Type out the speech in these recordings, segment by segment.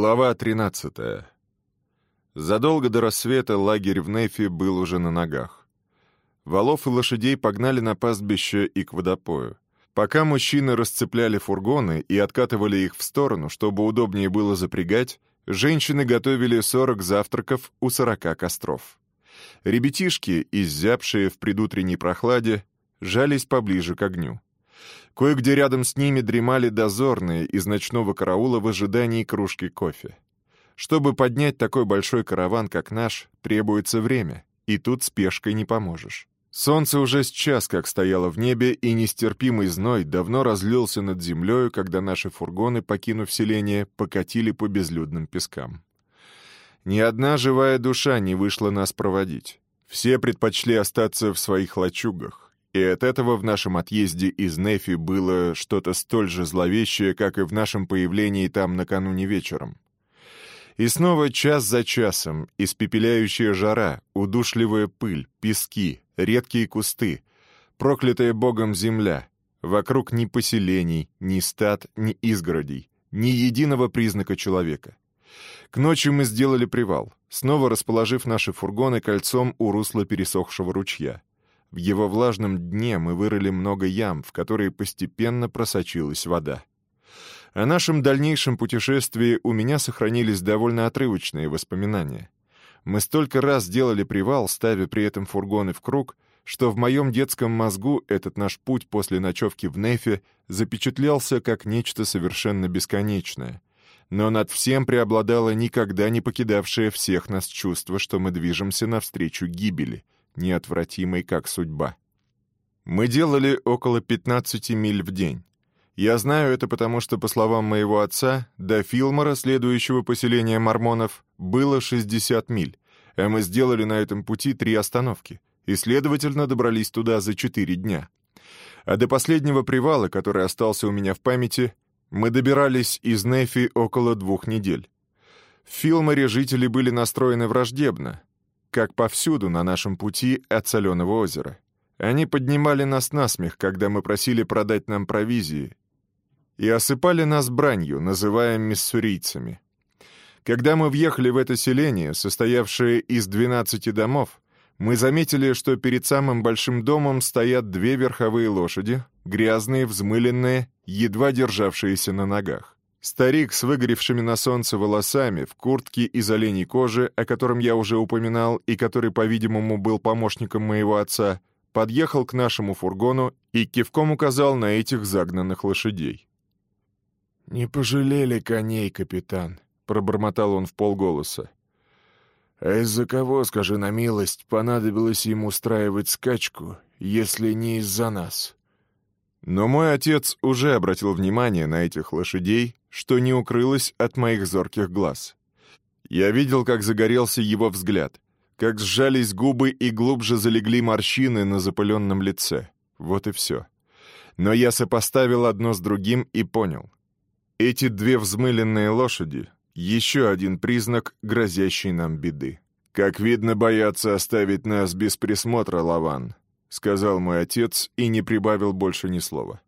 Глава 13. Задолго до рассвета лагерь в Нефе был уже на ногах. Волов и лошадей погнали на пастбище и к водопою. Пока мужчины расцепляли фургоны и откатывали их в сторону, чтобы удобнее было запрягать, женщины готовили 40 завтраков у 40 костров. Ребятишки, иззябшие в предутренней прохладе, жались поближе к огню. Кое-где рядом с ними дремали дозорные из ночного караула в ожидании кружки кофе. Чтобы поднять такой большой караван, как наш, требуется время, и тут спешкой не поможешь. Солнце уже с час как стояло в небе, и нестерпимый зной давно разлился над землею, когда наши фургоны, покинув селение, покатили по безлюдным пескам. Ни одна живая душа не вышла нас проводить. Все предпочли остаться в своих лачугах. И от этого в нашем отъезде из Нефи было что-то столь же зловещее, как и в нашем появлении там накануне вечером. И снова час за часом испепеляющая жара, удушливая пыль, пески, редкие кусты, проклятая Богом земля, вокруг ни поселений, ни стад, ни изгородей, ни единого признака человека. К ночи мы сделали привал, снова расположив наши фургоны кольцом у русла пересохшего ручья. В его влажном дне мы вырыли много ям, в которые постепенно просочилась вода. О нашем дальнейшем путешествии у меня сохранились довольно отрывочные воспоминания. Мы столько раз делали привал, ставя при этом фургоны в круг, что в моем детском мозгу этот наш путь после ночевки в Нефе запечатлелся как нечто совершенно бесконечное. Но над всем преобладало никогда не покидавшее всех нас чувство, что мы движемся навстречу гибели — неотвратимой, как судьба. Мы делали около 15 миль в день. Я знаю это потому, что, по словам моего отца, до Филмора, следующего поселения мормонов, было 60 миль, а мы сделали на этом пути три остановки, и, следовательно, добрались туда за 4 дня. А до последнего привала, который остался у меня в памяти, мы добирались из Нефи около двух недель. В Филморе жители были настроены враждебно, как повсюду на нашем пути от Соленого озера. Они поднимали нас на смех, когда мы просили продать нам провизии, и осыпали нас бранью, называя миссурийцами. Когда мы въехали в это селение, состоявшее из 12 домов, мы заметили, что перед самым большим домом стоят две верховые лошади, грязные, взмыленные, едва державшиеся на ногах. Старик с выгоревшими на солнце волосами, в куртке из оленей кожи, о котором я уже упоминал и который, по-видимому, был помощником моего отца, подъехал к нашему фургону и кивком указал на этих загнанных лошадей. «Не пожалели коней, капитан», — пробормотал он в полголоса. «А из-за кого, скажи на милость, понадобилось ему устраивать скачку, если не из-за нас?» Но мой отец уже обратил внимание на этих лошадей, что не укрылось от моих зорких глаз. Я видел, как загорелся его взгляд, как сжались губы и глубже залегли морщины на запыленном лице. Вот и все. Но я сопоставил одно с другим и понял. Эти две взмыленные лошади — еще один признак грозящей нам беды. «Как видно, боятся оставить нас без присмотра, Лаван», — сказал мой отец и не прибавил больше ни слова.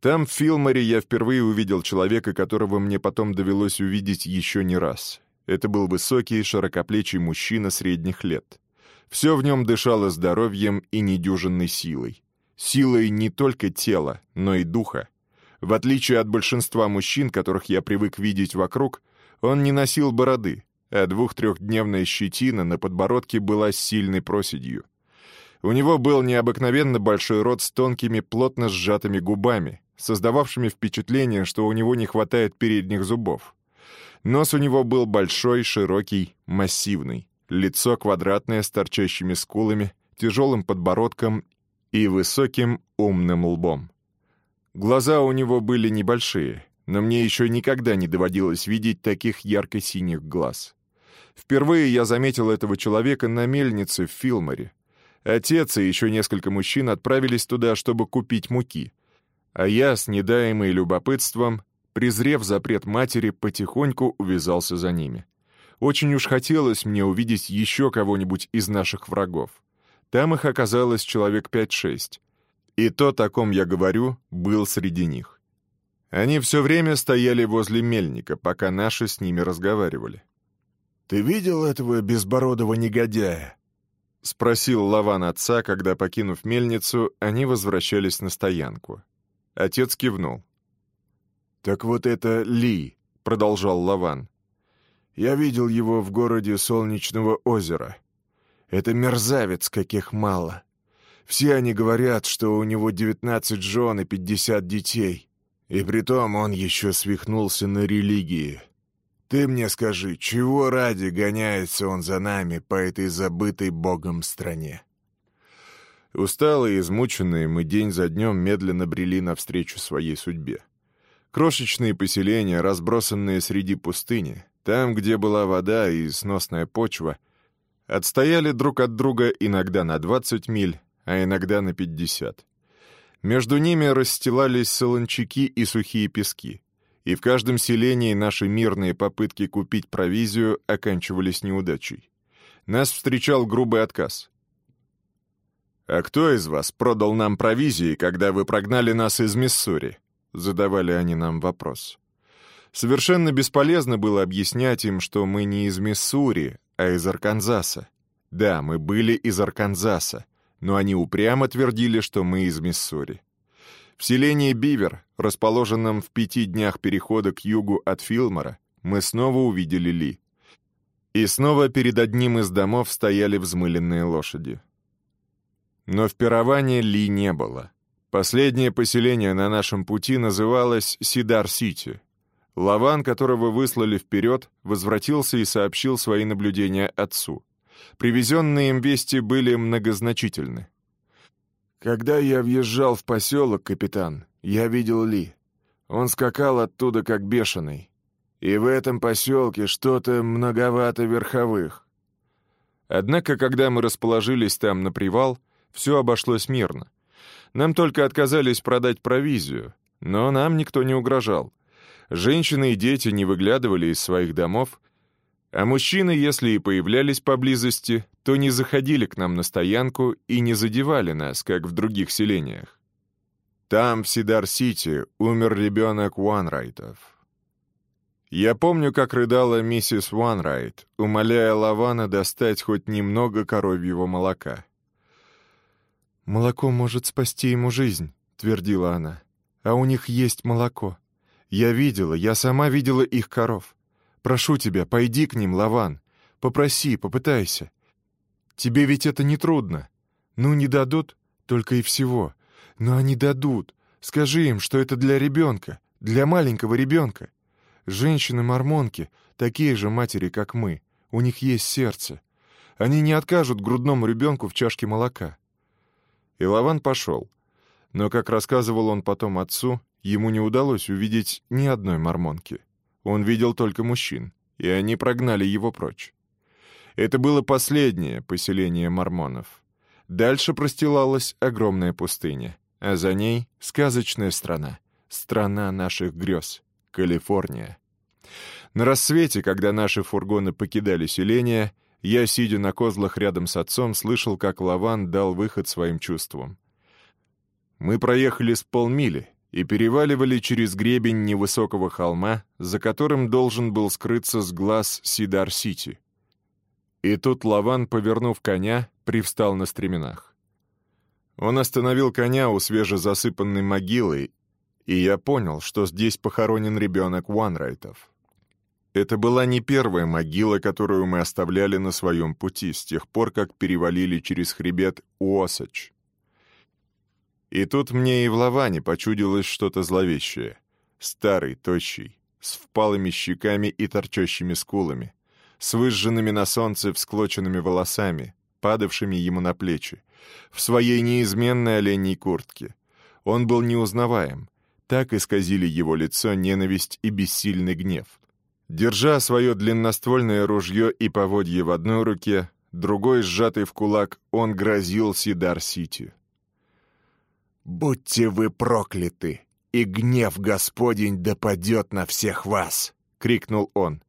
Там, в Филморе, я впервые увидел человека, которого мне потом довелось увидеть еще не раз. Это был высокий, широкоплечий мужчина средних лет. Все в нем дышало здоровьем и недюжинной силой. Силой не только тела, но и духа. В отличие от большинства мужчин, которых я привык видеть вокруг, он не носил бороды, а двух-трехдневная щетина на подбородке была сильной проседью. У него был необыкновенно большой рот с тонкими, плотно сжатыми губами, создававшими впечатление, что у него не хватает передних зубов. Нос у него был большой, широкий, массивный, лицо квадратное с торчащими скулами, тяжелым подбородком и высоким умным лбом. Глаза у него были небольшие, но мне еще никогда не доводилось видеть таких ярко-синих глаз. Впервые я заметил этого человека на мельнице в Филморе. Отец и еще несколько мужчин отправились туда, чтобы купить муки — а я, с недаемой любопытством, презрев запрет матери, потихоньку увязался за ними. Очень уж хотелось мне увидеть еще кого-нибудь из наших врагов. Там их оказалось человек пять-шесть. И то, о ком я говорю, был среди них. Они все время стояли возле мельника, пока наши с ними разговаривали. «Ты видел этого безбородого негодяя?» — спросил Лаван отца, когда, покинув мельницу, они возвращались на стоянку. Отец кивнул. «Так вот это Ли», — продолжал Лаван. «Я видел его в городе Солнечного озера. Это мерзавец, каких мало. Все они говорят, что у него девятнадцать жен и пятьдесят детей. И притом он еще свихнулся на религии. Ты мне скажи, чего ради гоняется он за нами по этой забытой Богом стране?» Усталые и измученные, мы день за днем медленно брели навстречу своей судьбе. Крошечные поселения, разбросанные среди пустыни, там, где была вода и сносная почва, отстояли друг от друга иногда на 20 миль, а иногда на 50. Между ними расстилались солончаки и сухие пески, и в каждом селении наши мирные попытки купить провизию оканчивались неудачей. Нас встречал грубый отказ. «А кто из вас продал нам провизии, когда вы прогнали нас из Миссури?» Задавали они нам вопрос. Совершенно бесполезно было объяснять им, что мы не из Миссури, а из Арканзаса. Да, мы были из Арканзаса, но они упрямо твердили, что мы из Миссури. В селении Бивер, расположенном в пяти днях перехода к югу от Филмора, мы снова увидели Ли. И снова перед одним из домов стояли взмыленные лошади. Но в пировании Ли не было. Последнее поселение на нашем пути называлось Сидар-Сити. Лаван, которого выслали вперед, возвратился и сообщил свои наблюдения отцу. Привезенные им вести были многозначительны. «Когда я въезжал в поселок, капитан, я видел Ли. Он скакал оттуда как бешеный. И в этом поселке что-то многовато верховых». Однако, когда мы расположились там на привал, все обошлось мирно. Нам только отказались продать провизию, но нам никто не угрожал. Женщины и дети не выглядывали из своих домов, а мужчины, если и появлялись поблизости, то не заходили к нам на стоянку и не задевали нас, как в других селениях. Там, в Сидар-Сити, умер ребенок Уанрайтов. Я помню, как рыдала миссис Уанрайт, умоляя Лавана достать хоть немного коровьего молока. «Молоко может спасти ему жизнь», — твердила она. «А у них есть молоко. Я видела, я сама видела их коров. Прошу тебя, пойди к ним, Лаван. Попроси, попытайся. Тебе ведь это не трудно. Ну, не дадут, только и всего. Но они дадут. Скажи им, что это для ребенка, для маленького ребенка. Женщины-мормонки такие же матери, как мы. У них есть сердце. Они не откажут грудному ребенку в чашке молока. И Лаван пошел. Но, как рассказывал он потом отцу, ему не удалось увидеть ни одной мормонки. Он видел только мужчин, и они прогнали его прочь. Это было последнее поселение мормонов. Дальше простилалась огромная пустыня, а за ней — сказочная страна, страна наших грез, Калифорния. На рассвете, когда наши фургоны покидали селение, я, сидя на козлах рядом с отцом, слышал, как Лаван дал выход своим чувствам. Мы проехали с полмили и переваливали через гребень невысокого холма, за которым должен был скрыться с глаз Сидар-Сити. И тут Лаван, повернув коня, привстал на стременах. Он остановил коня у свежезасыпанной могилы, и я понял, что здесь похоронен ребенок Уанрайтов. Это была не первая могила, которую мы оставляли на своем пути с тех пор, как перевалили через хребет Уосач. И тут мне и в Лаване почудилось что-то зловещее. Старый, тощий, с впалыми щеками и торчащими скулами, с выжженными на солнце всклоченными волосами, падавшими ему на плечи, в своей неизменной оленьей куртке. Он был неузнаваем. Так исказили его лицо ненависть и бессильный гнев. Держа свое длинноствольное ружье и поводье в одной руке, другой, сжатый в кулак, он грозил Сидар-Сити. «Будьте вы прокляты, и гнев Господень допадет на всех вас!» — крикнул он.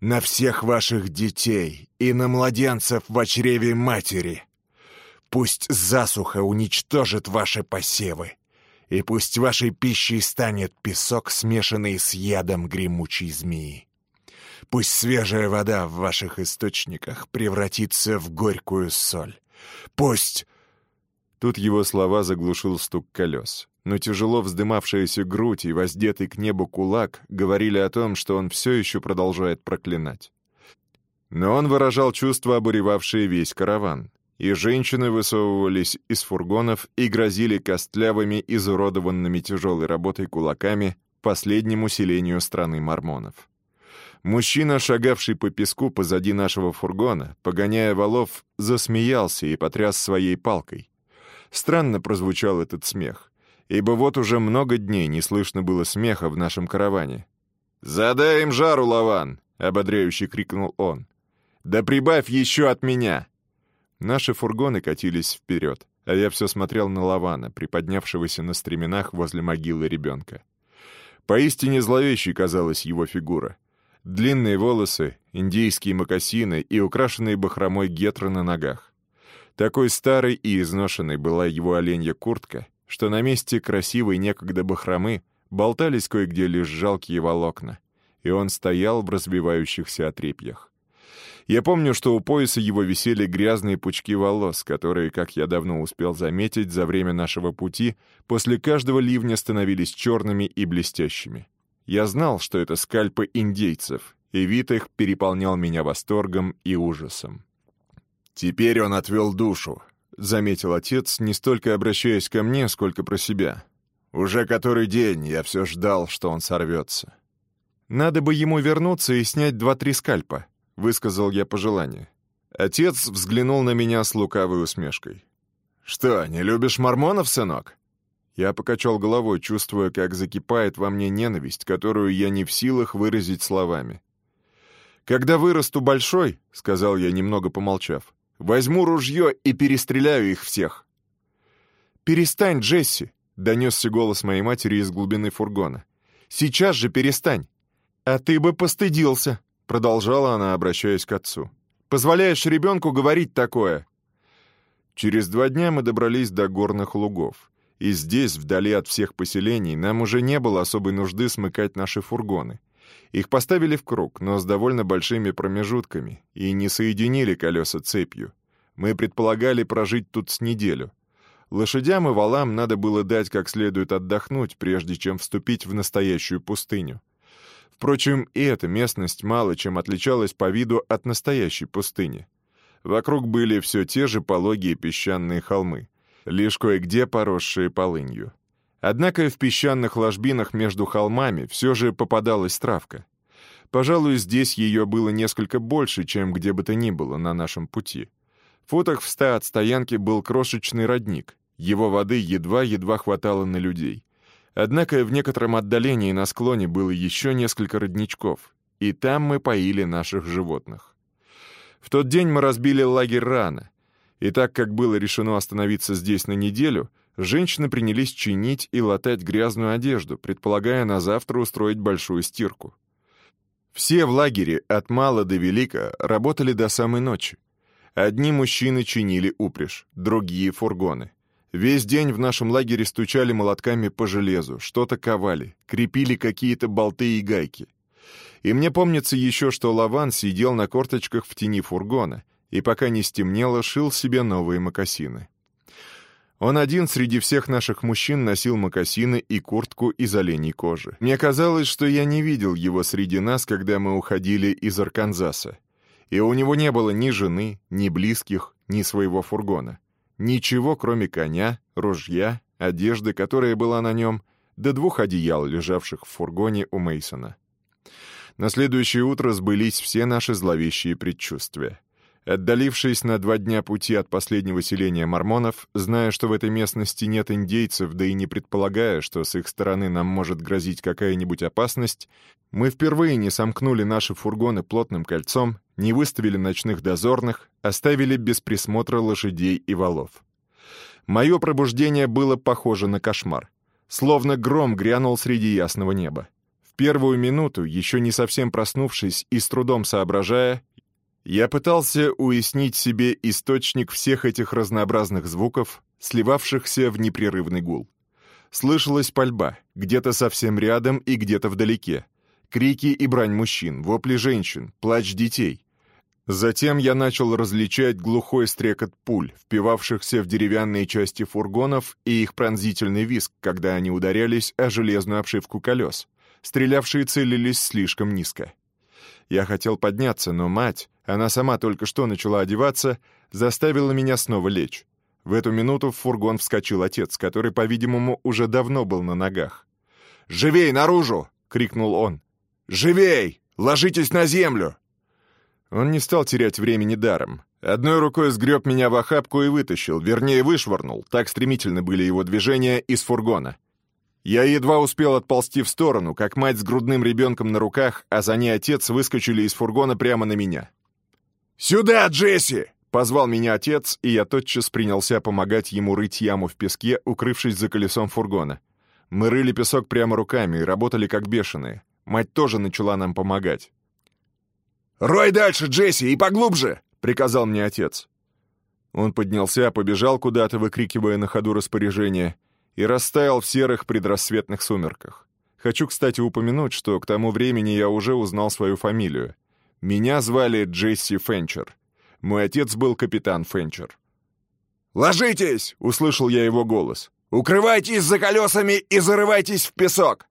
«На всех ваших детей и на младенцев в чреве матери! Пусть засуха уничтожит ваши посевы, и пусть вашей пищей станет песок, смешанный с ядом гремучей змеи. Пусть свежая вода в ваших источниках превратится в горькую соль. Пусть...» Тут его слова заглушил стук колес. Но тяжело вздымавшаяся грудь и воздетый к небу кулак говорили о том, что он все еще продолжает проклинать. Но он выражал чувства, обуревавшие весь караван и женщины высовывались из фургонов и грозили костлявыми, изуродованными тяжелой работой кулаками последнему селению страны мормонов. Мужчина, шагавший по песку позади нашего фургона, погоняя валов, засмеялся и потряс своей палкой. Странно прозвучал этот смех, ибо вот уже много дней не слышно было смеха в нашем караване. «Задай им жару, Лаван!» — ободряюще крикнул он. «Да прибавь еще от меня!» Наши фургоны катились вперед, а я все смотрел на Лавана, приподнявшегося на стременах возле могилы ребенка. Поистине зловещей казалась его фигура. Длинные волосы, индийские мокасины и украшенные бахромой гетры на ногах. Такой старой и изношенной была его оленья куртка, что на месте красивой некогда бахромы болтались кое-где лишь жалкие волокна, и он стоял в разбивающихся отрепьях. Я помню, что у пояса его висели грязные пучки волос, которые, как я давно успел заметить, за время нашего пути после каждого ливня становились черными и блестящими. Я знал, что это скальпы индейцев, и вид их переполнял меня восторгом и ужасом. «Теперь он отвел душу», — заметил отец, не столько обращаясь ко мне, сколько про себя. «Уже который день я все ждал, что он сорвется». «Надо бы ему вернуться и снять два-три скальпа», высказал я пожелание. Отец взглянул на меня с лукавой усмешкой. «Что, не любишь мормонов, сынок?» Я покачал головой, чувствуя, как закипает во мне ненависть, которую я не в силах выразить словами. «Когда вырасту большой», — сказал я, немного помолчав, — «возьму ружье и перестреляю их всех». «Перестань, Джесси», — донесся голос моей матери из глубины фургона. «Сейчас же перестань». «А ты бы постыдился», Продолжала она, обращаясь к отцу. «Позволяешь ребенку говорить такое?» Через два дня мы добрались до горных лугов. И здесь, вдали от всех поселений, нам уже не было особой нужды смыкать наши фургоны. Их поставили в круг, но с довольно большими промежутками, и не соединили колеса цепью. Мы предполагали прожить тут с неделю. Лошадям и валам надо было дать как следует отдохнуть, прежде чем вступить в настоящую пустыню. Впрочем, и эта местность мало чем отличалась по виду от настоящей пустыни. Вокруг были все те же пологие песчаные холмы, лишь кое-где поросшие полынью. Однако в песчаных ложбинах между холмами все же попадалась травка. Пожалуй, здесь ее было несколько больше, чем где бы то ни было на нашем пути. В футах в ста от стоянки был крошечный родник. Его воды едва-едва хватало на людей. Однако в некотором отдалении на склоне было еще несколько родничков, и там мы поили наших животных. В тот день мы разбили лагерь рано, и так как было решено остановиться здесь на неделю, женщины принялись чинить и латать грязную одежду, предполагая на завтра устроить большую стирку. Все в лагере, от мала до велика, работали до самой ночи. Одни мужчины чинили упряжь, другие — фургоны. Весь день в нашем лагере стучали молотками по железу, что-то ковали, крепили какие-то болты и гайки. И мне помнится еще, что Лаван сидел на корточках в тени фургона и, пока не стемнело, шил себе новые мокасины. Он один среди всех наших мужчин носил мокасины и куртку из оленей кожи. Мне казалось, что я не видел его среди нас, когда мы уходили из Арканзаса. И у него не было ни жены, ни близких, ни своего фургона. Ничего, кроме коня, ружья, одежды, которая была на нем, до двух одеял, лежавших в фургоне у Мейсона. На следующее утро сбылись все наши зловещие предчувствия. Отдалившись на два дня пути от последнего селения мормонов, зная, что в этой местности нет индейцев, да и не предполагая, что с их стороны нам может грозить какая-нибудь опасность, мы впервые не сомкнули наши фургоны плотным кольцом, не выставили ночных дозорных, оставили без присмотра лошадей и валов. Мое пробуждение было похоже на кошмар. Словно гром грянул среди ясного неба. В первую минуту, еще не совсем проснувшись и с трудом соображая, я пытался уяснить себе источник всех этих разнообразных звуков, сливавшихся в непрерывный гул. Слышалась пальба, где-то совсем рядом и где-то вдалеке. Крики и брань мужчин, вопли женщин, плач детей. Затем я начал различать глухой стрекот пуль, впивавшихся в деревянные части фургонов, и их пронзительный визг, когда они ударялись о железную обшивку колес. Стрелявшие целились слишком низко. Я хотел подняться, но мать, она сама только что начала одеваться, заставила меня снова лечь. В эту минуту в фургон вскочил отец, который, по-видимому, уже давно был на ногах. «Живей наружу!» — крикнул он. «Живей! Ложитесь на землю!» Он не стал терять времени даром. Одной рукой сгреб меня в охапку и вытащил, вернее, вышвырнул, так стремительно были его движения, из фургона. Я едва успел отползти в сторону, как мать с грудным ребенком на руках, а за ней отец выскочили из фургона прямо на меня. «Сюда, Джесси!» — позвал меня отец, и я тотчас принялся помогать ему рыть яму в песке, укрывшись за колесом фургона. Мы рыли песок прямо руками и работали как бешеные. Мать тоже начала нам помогать. «Рой дальше, Джесси, и поглубже!» — приказал мне отец. Он поднялся, побежал куда-то, выкрикивая на ходу распоряжение — и растаял в серых предрассветных сумерках. Хочу, кстати, упомянуть, что к тому времени я уже узнал свою фамилию. Меня звали Джесси Фенчер. Мой отец был капитан Фенчер. «Ложитесь!» — услышал я его голос. «Укрывайтесь за колесами и зарывайтесь в песок!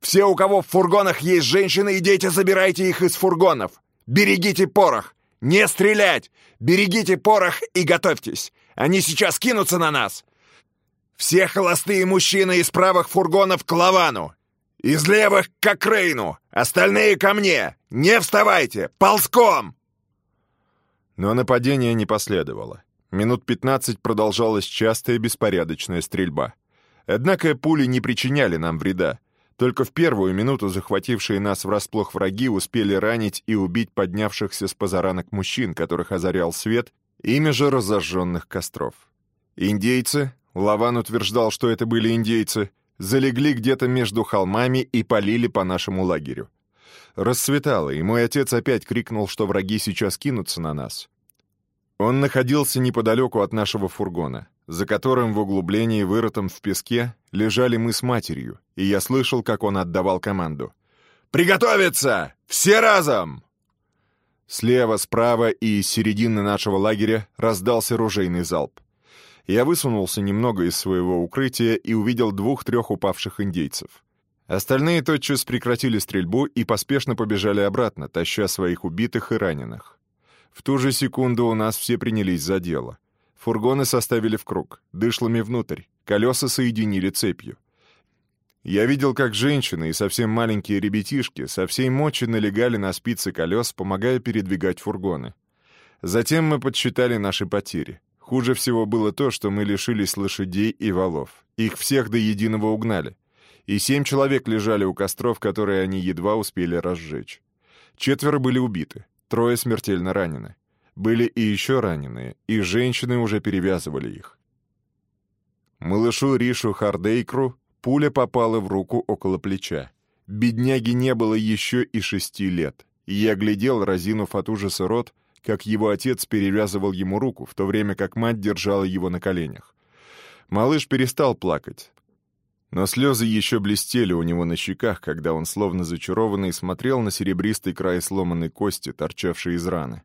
Все, у кого в фургонах есть женщины и дети, забирайте их из фургонов! Берегите порох! Не стрелять! Берегите порох и готовьтесь! Они сейчас кинутся на нас! Все холостые мужчины из правых фургонов к Лавану! Из левых — к Крейну! Остальные ко мне! Не вставайте! Ползком!» Но нападение не последовало. Минут пятнадцать продолжалась частая беспорядочная стрельба. Однако пули не причиняли нам вреда. Только в первую минуту захватившие нас врасплох враги успели ранить и убить поднявшихся с позаранок мужчин, которых озарял свет, ими же разожженных костров. Индейцы, Лаван утверждал, что это были индейцы, залегли где-то между холмами и полили по нашему лагерю. Рассветало, и мой отец опять крикнул, что враги сейчас кинутся на нас. Он находился неподалеку от нашего фургона, за которым в углублении, вырытом в песке, лежали мы с матерью, и я слышал, как он отдавал команду. «Приготовиться! Все разом!» Слева, справа и из середины нашего лагеря раздался ружейный залп. Я высунулся немного из своего укрытия и увидел двух-трех упавших индейцев. Остальные тотчас прекратили стрельбу и поспешно побежали обратно, таща своих убитых и раненых. В ту же секунду у нас все принялись за дело. Фургоны составили в круг, дышлами внутрь, колеса соединили цепью. Я видел, как женщины и совсем маленькие ребятишки со всей мочи налегали на спицы колес, помогая передвигать фургоны. Затем мы подсчитали наши потери. Хуже всего было то, что мы лишились лошадей и валов. Их всех до единого угнали. И семь человек лежали у костров, которые они едва успели разжечь. Четверо были убиты, трое смертельно ранены. Были и еще раненые, и женщины уже перевязывали их. Малышу Ришу Хардейкру пуля попала в руку около плеча. Бедняги не было еще и шести лет. И я глядел, разинув от ужаса рот, как его отец перевязывал ему руку, в то время как мать держала его на коленях. Малыш перестал плакать, но слезы еще блестели у него на щеках, когда он, словно зачарованный, смотрел на серебристый край сломанной кости, торчавшей из раны.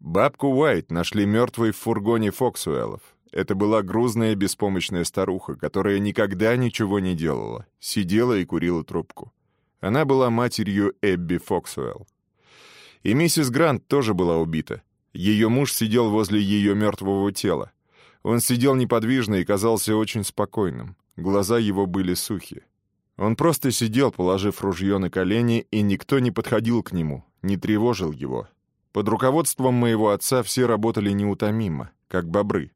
Бабку Уайт нашли мертвой в фургоне Фоксуэллов. Это была грузная беспомощная старуха, которая никогда ничего не делала, сидела и курила трубку. Она была матерью Эбби Фоксуэлл. И миссис Грант тоже была убита. Ее муж сидел возле ее мертвого тела. Он сидел неподвижно и казался очень спокойным. Глаза его были сухи. Он просто сидел, положив ружье на колени, и никто не подходил к нему, не тревожил его. Под руководством моего отца все работали неутомимо, как бобры.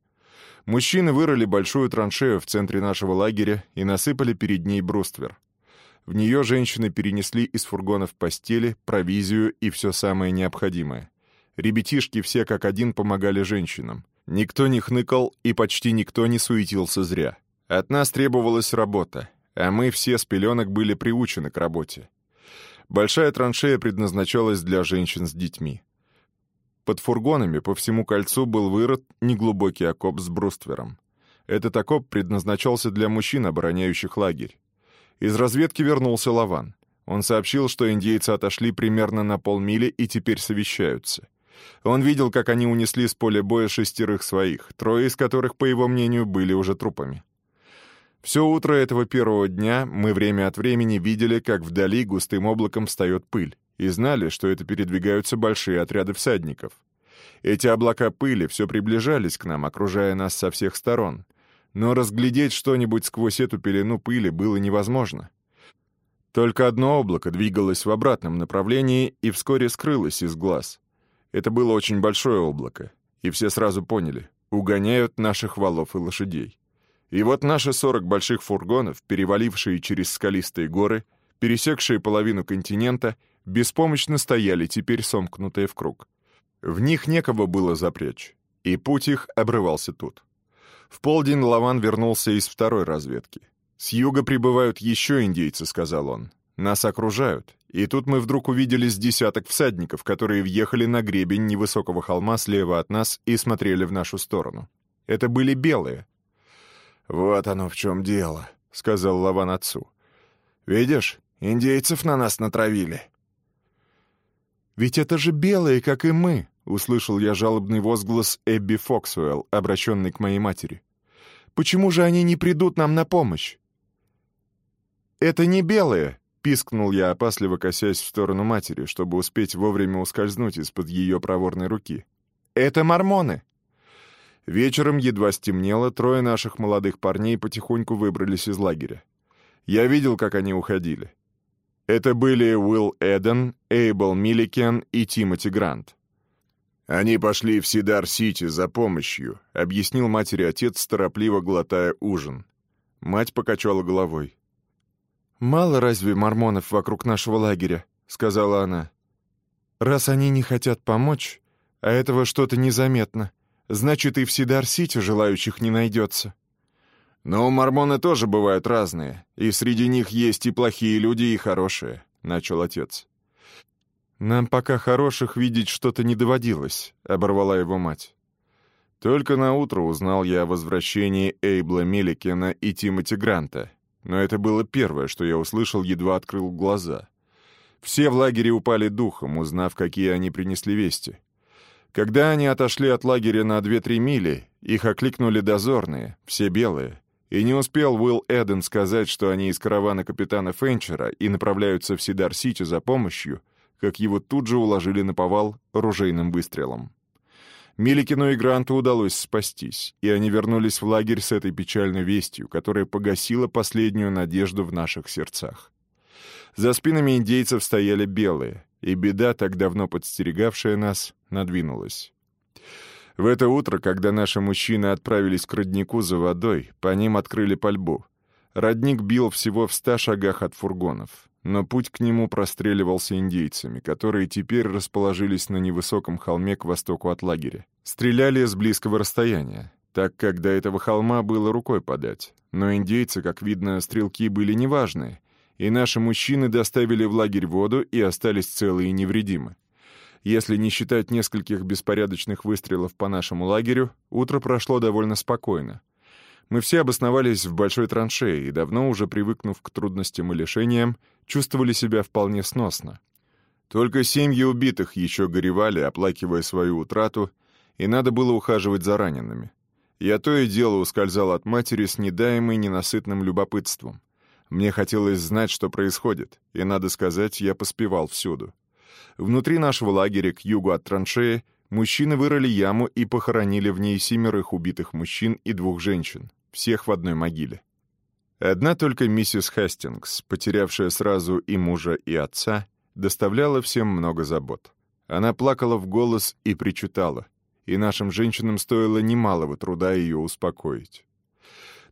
Мужчины вырыли большую траншею в центре нашего лагеря и насыпали перед ней бруствер. В нее женщины перенесли из фургонов постели, провизию и все самое необходимое. Ребятишки все как один помогали женщинам. Никто не хныкал и почти никто не суетился зря. От нас требовалась работа, а мы все с пеленок были приучены к работе. Большая траншея предназначалась для женщин с детьми. Под фургонами по всему кольцу был вырыт неглубокий окоп с бруствером. Этот окоп предназначался для мужчин, обороняющих лагерь. Из разведки вернулся Лаван. Он сообщил, что индейцы отошли примерно на полмили и теперь совещаются. Он видел, как они унесли с поля боя шестерых своих, трое из которых, по его мнению, были уже трупами. Все утро этого первого дня мы время от времени видели, как вдали густым облаком встает пыль, и знали, что это передвигаются большие отряды всадников. Эти облака пыли все приближались к нам, окружая нас со всех сторон. Но разглядеть что-нибудь сквозь эту пелену пыли было невозможно. Только одно облако двигалось в обратном направлении и вскоре скрылось из глаз. Это было очень большое облако, и все сразу поняли — угоняют наших валов и лошадей. И вот наши сорок больших фургонов, перевалившие через скалистые горы, пересекшие половину континента, беспомощно стояли, теперь сомкнутые в круг. В них некого было запрячь, и путь их обрывался тут. В полдень Лаван вернулся из второй разведки. «С юга прибывают еще индейцы», — сказал он. «Нас окружают». И тут мы вдруг увидели с десяток всадников, которые въехали на гребень невысокого холма слева от нас и смотрели в нашу сторону. Это были белые. «Вот оно в чем дело», — сказал Лаван отцу. «Видишь, индейцев на нас натравили». «Ведь это же белые, как и мы», — услышал я жалобный возглас Эбби Фоксуэлл, обращенный к моей матери. «Почему же они не придут нам на помощь?» «Это не белые!» — пискнул я, опасливо косясь в сторону матери, чтобы успеть вовремя ускользнуть из-под ее проворной руки. «Это мормоны!» Вечером едва стемнело, трое наших молодых парней потихоньку выбрались из лагеря. Я видел, как они уходили. Это были Уилл Эден, Эйбл Милликен и Тимоти Грант. «Они пошли в Сидар-Сити за помощью», — объяснил матери отец, торопливо глотая ужин. Мать покачала головой. «Мало разве мормонов вокруг нашего лагеря?» — сказала она. «Раз они не хотят помочь, а этого что-то незаметно, значит, и в Сидар-Сити желающих не найдется». «Но мормоны тоже бывают разные, и среди них есть и плохие люди, и хорошие», — начал отец. «Нам пока хороших видеть что-то не доводилось», — оборвала его мать. Только на утро узнал я о возвращении Эйбла Меликена и Тимоти Гранта, но это было первое, что я услышал, едва открыл глаза. Все в лагере упали духом, узнав, какие они принесли вести. Когда они отошли от лагеря на 2-3 мили, их окликнули дозорные, все белые, и не успел Уилл Эден сказать, что они из каравана капитана Фенчера и направляются в Сидар-Сити за помощью, как его тут же уложили на повал ружейным выстрелом. Миликину и Гранту удалось спастись, и они вернулись в лагерь с этой печальной вестью, которая погасила последнюю надежду в наших сердцах. За спинами индейцев стояли белые, и беда, так давно подстерегавшая нас, надвинулась. В это утро, когда наши мужчины отправились к роднику за водой, по ним открыли пальбу. Родник бил всего в ста шагах от фургонов но путь к нему простреливался индейцами, которые теперь расположились на невысоком холме к востоку от лагеря. Стреляли с близкого расстояния, так как до этого холма было рукой подать. Но индейцы, как видно, стрелки были неважные, и наши мужчины доставили в лагерь воду и остались целы и невредимы. Если не считать нескольких беспорядочных выстрелов по нашему лагерю, утро прошло довольно спокойно. Мы все обосновались в большой траншее и, давно уже привыкнув к трудностям и лишениям, чувствовали себя вполне сносно. Только семьи убитых еще горевали, оплакивая свою утрату, и надо было ухаживать за ранеными. Я то и дело ускользал от матери с недаемой ненасытным любопытством. Мне хотелось знать, что происходит, и, надо сказать, я поспевал всюду. Внутри нашего лагеря, к югу от траншеи, мужчины вырыли яму и похоронили в ней семерых убитых мужчин и двух женщин, всех в одной могиле. Одна только миссис Хастингс, потерявшая сразу и мужа, и отца, доставляла всем много забот. Она плакала в голос и причитала, и нашим женщинам стоило немалого труда ее успокоить.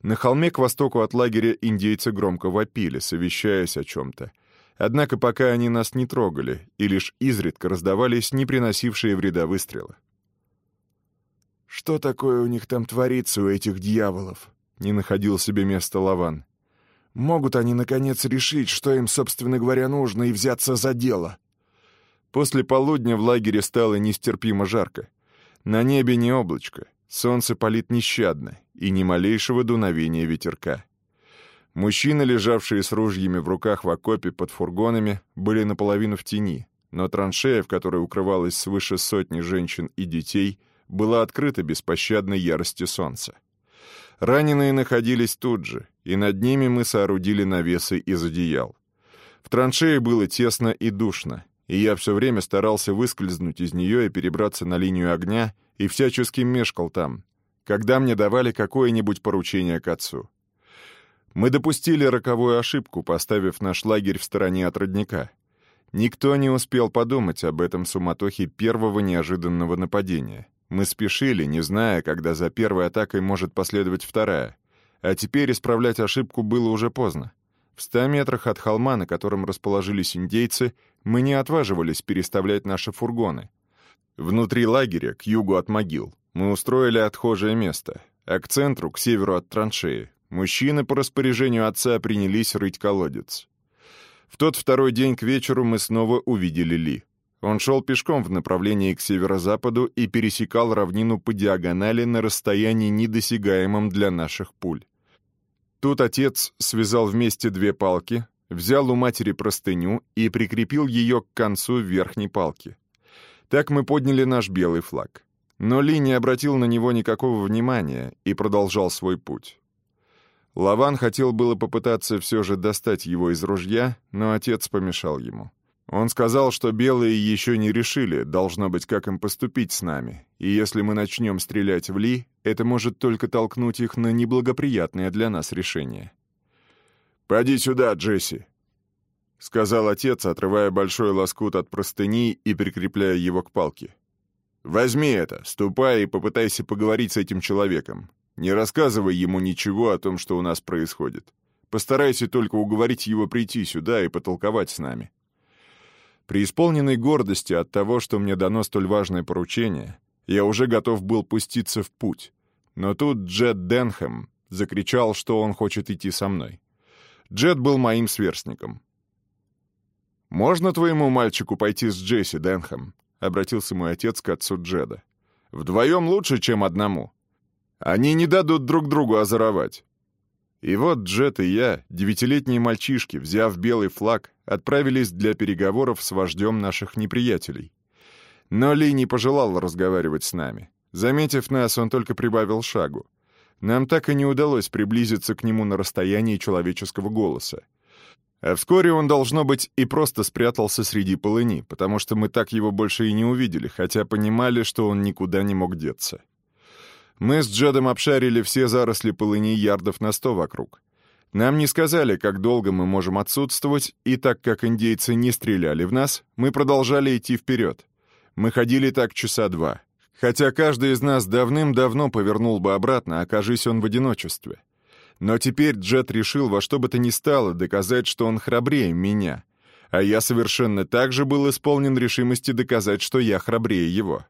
На холме к востоку от лагеря индейцы громко вопили, совещаясь о чем-то. Однако пока они нас не трогали, и лишь изредка раздавались не приносившие вреда выстрелы. «Что такое у них там творится, у этих дьяволов?» не находил себе места Лаван. «Могут они, наконец, решить, что им, собственно говоря, нужно, и взяться за дело?» После полудня в лагере стало нестерпимо жарко. На небе не облачко. Солнце палит нещадно, и ни малейшего дуновения ветерка. Мужчины, лежавшие с ружьями в руках в окопе под фургонами, были наполовину в тени, но траншея, в которой укрывалось свыше сотни женщин и детей, была открыта беспощадной ярости солнца. Раненые находились тут же, и над ними мы соорудили навесы из одеял. В траншее было тесно и душно, и я все время старался выскользнуть из нее и перебраться на линию огня, и всячески мешкал там, когда мне давали какое-нибудь поручение к отцу. Мы допустили роковую ошибку, поставив наш лагерь в стороне от родника. Никто не успел подумать об этом суматохе первого неожиданного нападения. Мы спешили, не зная, когда за первой атакой может последовать вторая. А теперь исправлять ошибку было уже поздно. В ста метрах от холма, на котором расположились индейцы, мы не отваживались переставлять наши фургоны. Внутри лагеря, к югу от могил, мы устроили отхожее место, а к центру, к северу от траншеи, Мужчины по распоряжению отца принялись рыть колодец. В тот второй день к вечеру мы снова увидели Ли. Он шел пешком в направлении к северо-западу и пересекал равнину по диагонали на расстоянии, недосягаемом для наших пуль. Тут отец связал вместе две палки, взял у матери простыню и прикрепил ее к концу верхней палки. Так мы подняли наш белый флаг. Но Ли не обратил на него никакого внимания и продолжал свой путь. Лаван хотел было попытаться все же достать его из ружья, но отец помешал ему. Он сказал, что белые еще не решили, должно быть, как им поступить с нами, и если мы начнем стрелять в Ли, это может только толкнуть их на неблагоприятное для нас решение. «Поди сюда, Джесси», — сказал отец, отрывая большой лоскут от простыни и прикрепляя его к палке. «Возьми это, ступай и попытайся поговорить с этим человеком. Не рассказывай ему ничего о том, что у нас происходит. Постарайся только уговорить его прийти сюда и потолковать с нами. При исполненной гордости от того, что мне дано столь важное поручение, я уже готов был пуститься в путь. Но тут Джет Денхэм закричал, что он хочет идти со мной. Джет был моим сверстником. «Можно твоему мальчику пойти с Джесси, Денхэм?» — обратился мой отец к отцу Джеда. «Вдвоем лучше, чем одному. Они не дадут друг другу озоровать. И вот Джет и я, девятилетние мальчишки, взяв белый флаг, отправились для переговоров с вождем наших неприятелей. Но Ли не пожелал разговаривать с нами. Заметив нас, он только прибавил шагу. Нам так и не удалось приблизиться к нему на расстоянии человеческого голоса. А вскоре он, должно быть, и просто спрятался среди полыни, потому что мы так его больше и не увидели, хотя понимали, что он никуда не мог деться. Мы с Джедом обшарили все заросли полыни ярдов на сто вокруг. Нам не сказали, как долго мы можем отсутствовать, и так как индейцы не стреляли в нас, мы продолжали идти вперед. Мы ходили так часа два. Хотя каждый из нас давным-давно повернул бы обратно, окажись он в одиночестве. Но теперь Джет решил во что бы то ни стало доказать, что он храбрее меня. А я совершенно так же был исполнен решимости доказать, что я храбрее его.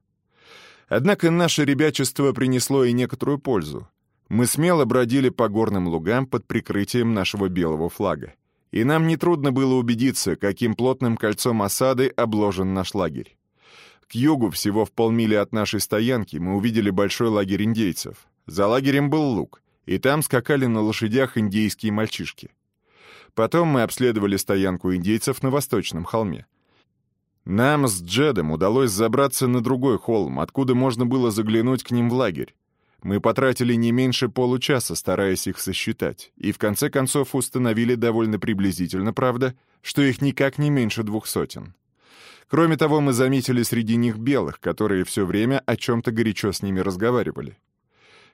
Однако наше ребячество принесло и некоторую пользу. Мы смело бродили по горным лугам под прикрытием нашего белого флага. И нам нетрудно было убедиться, каким плотным кольцом осады обложен наш лагерь. К югу, всего в полмили от нашей стоянки, мы увидели большой лагерь индейцев. За лагерем был луг, и там скакали на лошадях индейские мальчишки. Потом мы обследовали стоянку индейцев на восточном холме. Нам с Джедом удалось забраться на другой холм, откуда можно было заглянуть к ним в лагерь. Мы потратили не меньше получаса, стараясь их сосчитать, и в конце концов установили довольно приблизительно, правда, что их никак не меньше двух сотен. Кроме того, мы заметили среди них белых, которые все время о чем-то горячо с ними разговаривали.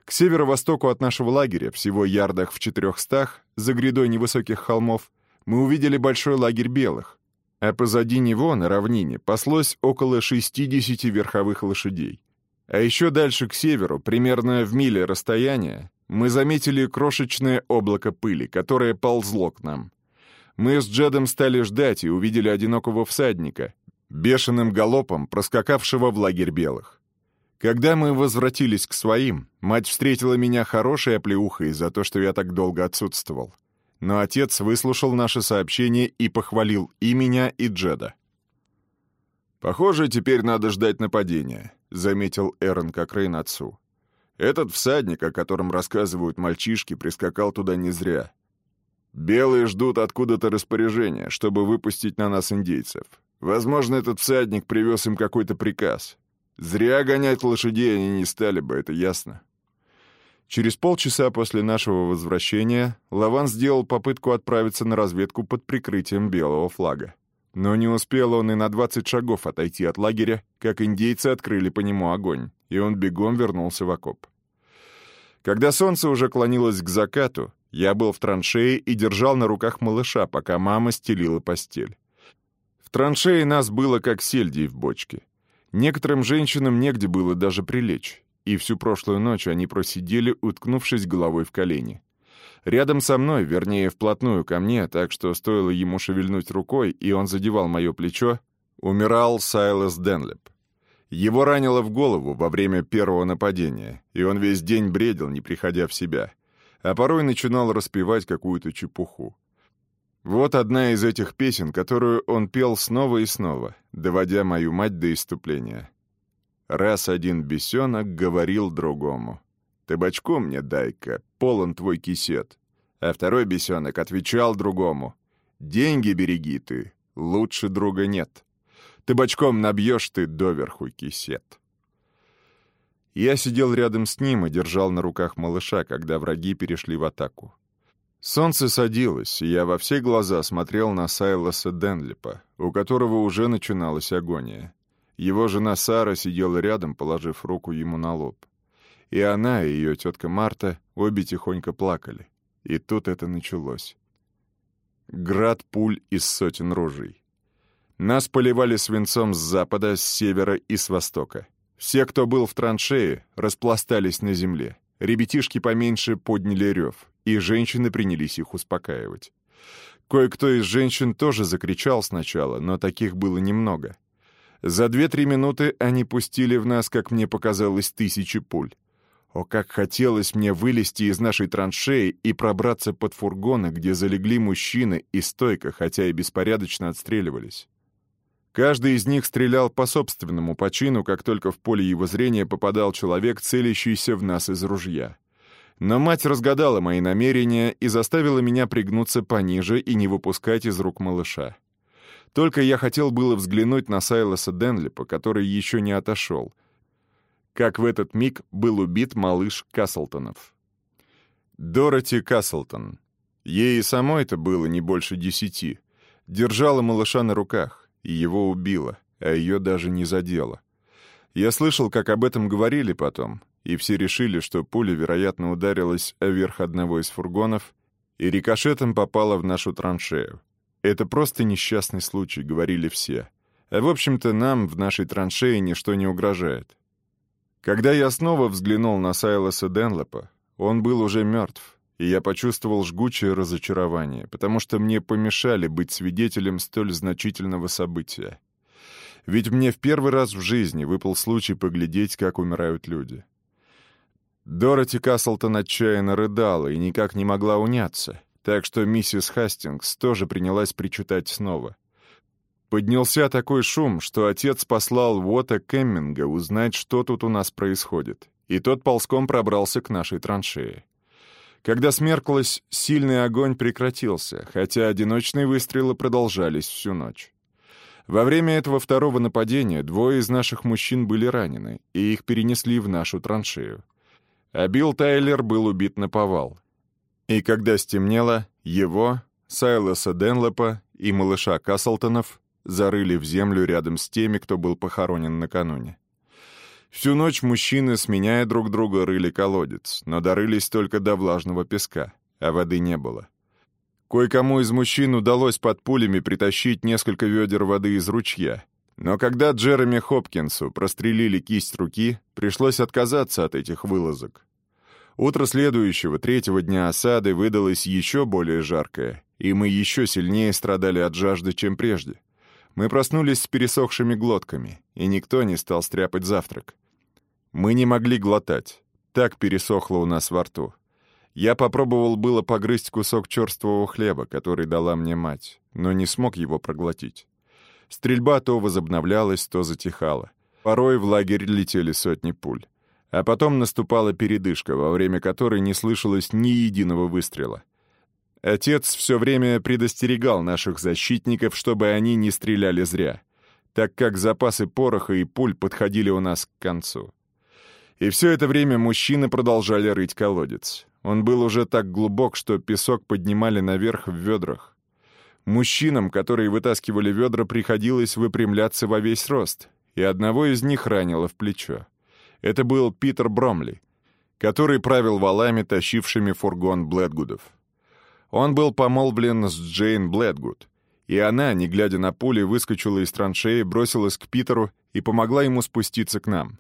К северо-востоку от нашего лагеря, всего ярдах в четырехстах, за грядой невысоких холмов, мы увидели большой лагерь белых, а позади него, на равнине, паслось около 60 верховых лошадей. А еще дальше к северу, примерно в миле расстояния, мы заметили крошечное облако пыли, которое ползло к нам. Мы с Джедом стали ждать и увидели одинокого всадника, бешеным галопом проскакавшего в лагерь белых. Когда мы возвратились к своим, мать встретила меня хорошей оплеухой за то, что я так долго отсутствовал но отец выслушал наше сообщение и похвалил и меня, и Джеда. «Похоже, теперь надо ждать нападения», — заметил Эрон Кокрейн отцу. Этот всадник, о котором рассказывают мальчишки, прискакал туда не зря. Белые ждут откуда-то распоряжения, чтобы выпустить на нас индейцев. Возможно, этот всадник привез им какой-то приказ. Зря гонять лошадей они не стали бы, это ясно. Через полчаса после нашего возвращения Лаван сделал попытку отправиться на разведку под прикрытием белого флага. Но не успел он и на 20 шагов отойти от лагеря, как индейцы открыли по нему огонь, и он бегом вернулся в окоп. Когда солнце уже клонилось к закату, я был в траншее и держал на руках малыша, пока мама стелила постель. В траншее нас было как сельдей в бочке. Некоторым женщинам негде было даже прилечь, и всю прошлую ночь они просидели, уткнувшись головой в колени. Рядом со мной, вернее, вплотную ко мне, так что стоило ему шевельнуть рукой, и он задевал мое плечо, умирал Сайлас Денлеп. Его ранило в голову во время первого нападения, и он весь день бредил, не приходя в себя, а порой начинал распевать какую-то чепуху. Вот одна из этих песен, которую он пел снова и снова, доводя мою мать до иступления. Раз один бесенок говорил другому. «Табачку мне дай-ка, полон твой кисет». А второй бесенок отвечал другому. «Деньги береги ты, лучше друга нет. Табачком набьешь ты доверху кисет». Я сидел рядом с ним и держал на руках малыша, когда враги перешли в атаку. Солнце садилось, и я во все глаза смотрел на Сайлоса Денлипа, у которого уже начиналась агония. Его жена Сара сидела рядом, положив руку ему на лоб. И она, и ее тетка Марта обе тихонько плакали. И тут это началось. Град пуль из сотен ружей. Нас поливали свинцом с запада, с севера и с востока. Все, кто был в траншее, распластались на земле. Ребятишки поменьше подняли рев, и женщины принялись их успокаивать. Кое-кто из женщин тоже закричал сначала, но таких было немного. За две-три минуты они пустили в нас, как мне показалось, тысячи пуль. О, как хотелось мне вылезти из нашей траншеи и пробраться под фургоны, где залегли мужчины и стойко, хотя и беспорядочно отстреливались. Каждый из них стрелял по собственному почину, как только в поле его зрения попадал человек, целящийся в нас из ружья. Но мать разгадала мои намерения и заставила меня пригнуться пониже и не выпускать из рук малыша. Только я хотел было взглянуть на Сайлоса Денлипа, который еще не отошел. Как в этот миг был убит малыш Каслтонов. Дороти Каслтон. Ей и самой-то было не больше десяти. Держала малыша на руках, и его убила, а ее даже не задела. Я слышал, как об этом говорили потом, и все решили, что пуля, вероятно, ударилась о одного из фургонов и рикошетом попала в нашу траншею. Это просто несчастный случай, говорили все. А в общем-то нам в нашей траншее ничто не угрожает. Когда я снова взглянул на Сайлоса Денлопа, он был уже мертв, и я почувствовал жгучее разочарование, потому что мне помешали быть свидетелем столь значительного события. Ведь мне в первый раз в жизни выпал случай поглядеть, как умирают люди. Дороти Каслтон отчаянно рыдала и никак не могла уняться, так что миссис Хастингс тоже принялась причитать снова. Поднялся такой шум, что отец послал Уота Кемминга узнать, что тут у нас происходит, и тот ползком пробрался к нашей траншее. Когда смерклось, сильный огонь прекратился, хотя одиночные выстрелы продолжались всю ночь. Во время этого второго нападения двое из наших мужчин были ранены, и их перенесли в нашу траншею. А Билл Тайлер был убит на повал. И когда стемнело, его, Сайлоса Денлопа и малыша Каслтонов зарыли в землю рядом с теми, кто был похоронен накануне. Всю ночь мужчины, сменяя друг друга, рыли колодец, но дорылись только до влажного песка, а воды не было. Кое-кому из мужчин удалось под пулями притащить несколько ведер воды из ручья, но когда Джереми Хопкинсу прострелили кисть руки, пришлось отказаться от этих вылазок. Утро следующего, третьего дня осады, выдалось еще более жаркое, и мы еще сильнее страдали от жажды, чем прежде. Мы проснулись с пересохшими глотками, и никто не стал стряпать завтрак. Мы не могли глотать. Так пересохло у нас во рту. Я попробовал было погрызть кусок черствого хлеба, который дала мне мать, но не смог его проглотить. Стрельба то возобновлялась, то затихала. Порой в лагерь летели сотни пуль. А потом наступала передышка, во время которой не слышалось ни единого выстрела. Отец все время предостерегал наших защитников, чтобы они не стреляли зря, так как запасы пороха и пуль подходили у нас к концу. И все это время мужчины продолжали рыть колодец. Он был уже так глубок, что песок поднимали наверх в ведрах. Мужчинам, которые вытаскивали ведра, приходилось выпрямляться во весь рост, и одного из них ранило в плечо. Это был Питер Бромли, который правил валами, тащившими фургон Блэдгудов. Он был помолвлен с Джейн Блэдгуд, и она, не глядя на пули, выскочила из траншеи, бросилась к Питеру и помогла ему спуститься к нам.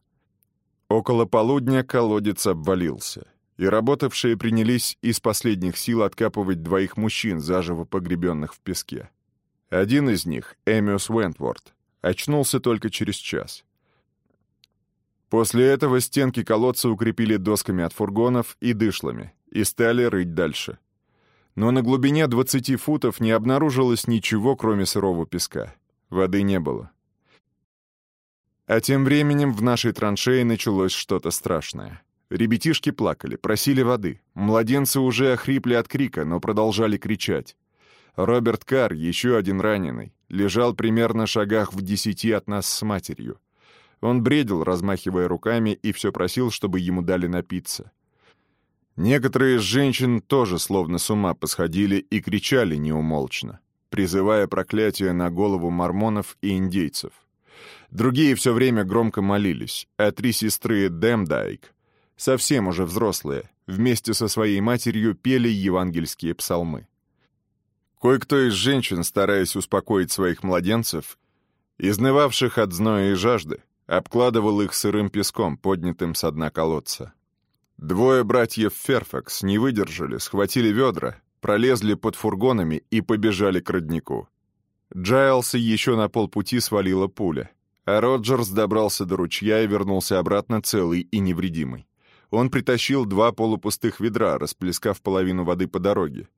Около полудня колодец обвалился, и работавшие принялись из последних сил откапывать двоих мужчин, заживо погребенных в песке. Один из них, Эмиус Уэнтворд, очнулся только через час. После этого стенки колодца укрепили досками от фургонов и дышлами и стали рыть дальше. Но на глубине 20 футов не обнаружилось ничего, кроме сырого песка. Воды не было. А тем временем в нашей траншее началось что-то страшное. Ребятишки плакали, просили воды. Младенцы уже охрипли от крика, но продолжали кричать. Роберт Карр, еще один раненый, лежал примерно шагах в десяти от нас с матерью. Он бредил, размахивая руками, и все просил, чтобы ему дали напиться. Некоторые из женщин тоже словно с ума посходили и кричали неумолчно, призывая проклятие на голову мормонов и индейцев. Другие все время громко молились, а три сестры Демдайк, совсем уже взрослые, вместе со своей матерью пели евангельские псалмы. Кое-кто из женщин, стараясь успокоить своих младенцев, изнывавших от зноя и жажды, обкладывал их сырым песком, поднятым с дна колодца. Двое братьев Ферфакс не выдержали, схватили ведра, пролезли под фургонами и побежали к роднику. Джайлса еще на полпути свалила пуля, а Роджерс добрался до ручья и вернулся обратно целый и невредимый. Он притащил два полупустых ведра, расплескав половину воды по дороге.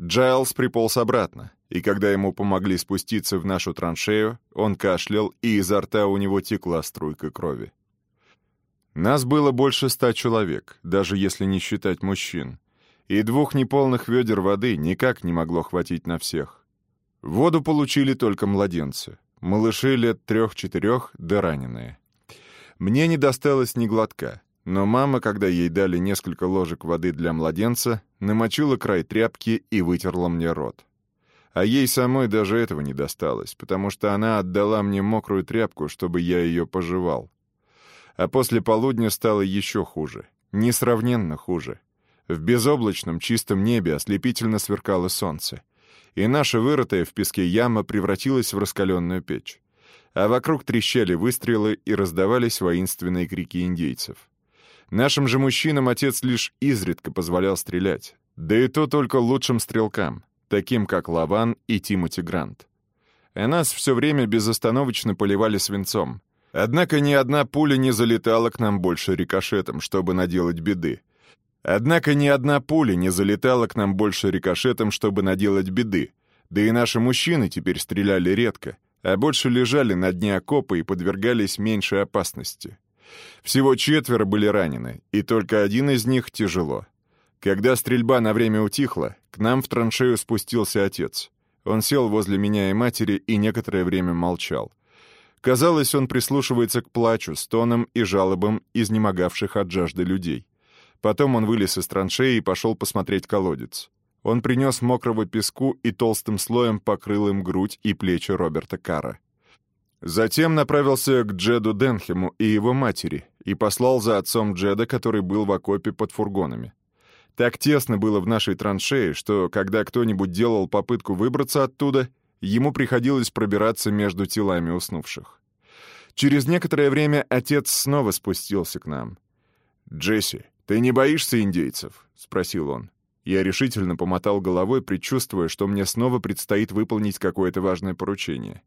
Джайлс приполз обратно, и когда ему помогли спуститься в нашу траншею, он кашлял, и изо рта у него текла струйка крови. Нас было больше ста человек, даже если не считать мужчин, и двух неполных ведер воды никак не могло хватить на всех. Воду получили только младенцы, малыши лет трех-четырех да раненые. Мне не досталось ни глотка, но мама, когда ей дали несколько ложек воды для младенца, намочила край тряпки и вытерла мне рот. А ей самой даже этого не досталось, потому что она отдала мне мокрую тряпку, чтобы я ее пожевал. А после полудня стало еще хуже, несравненно хуже. В безоблачном чистом небе ослепительно сверкало солнце, и наша вырытая в песке яма превратилась в раскаленную печь. А вокруг трещали выстрелы и раздавались воинственные крики индейцев. Нашим же мужчинам отец лишь изредка позволял стрелять, да и то только лучшим стрелкам, таким как Лаван и Тимоти Грант. И нас все время безостановочно поливали свинцом. Однако ни одна пуля не залетала к нам больше рикошетом, чтобы наделать беды. Однако ни одна пуля не залетала к нам больше рикошетом, чтобы наделать беды. Да и наши мужчины теперь стреляли редко, а больше лежали на дне окопа и подвергались меньшей опасности. Всего четверо были ранены, и только один из них тяжело. Когда стрельба на время утихла, к нам в траншею спустился отец. Он сел возле меня и матери и некоторое время молчал. Казалось, он прислушивается к плачу, стонам и жалобам изнемогавших от жажды людей. Потом он вылез из траншеи и пошел посмотреть колодец. Он принес мокрого песку и толстым слоем покрыл им грудь и плечи Роберта Кара. Затем направился к Джеду Денхему и его матери и послал за отцом Джеда, который был в окопе под фургонами. Так тесно было в нашей траншее, что когда кто-нибудь делал попытку выбраться оттуда, ему приходилось пробираться между телами уснувших. Через некоторое время отец снова спустился к нам. «Джесси, ты не боишься индейцев?» — спросил он. Я решительно помотал головой, предчувствуя, что мне снова предстоит выполнить какое-то важное поручение.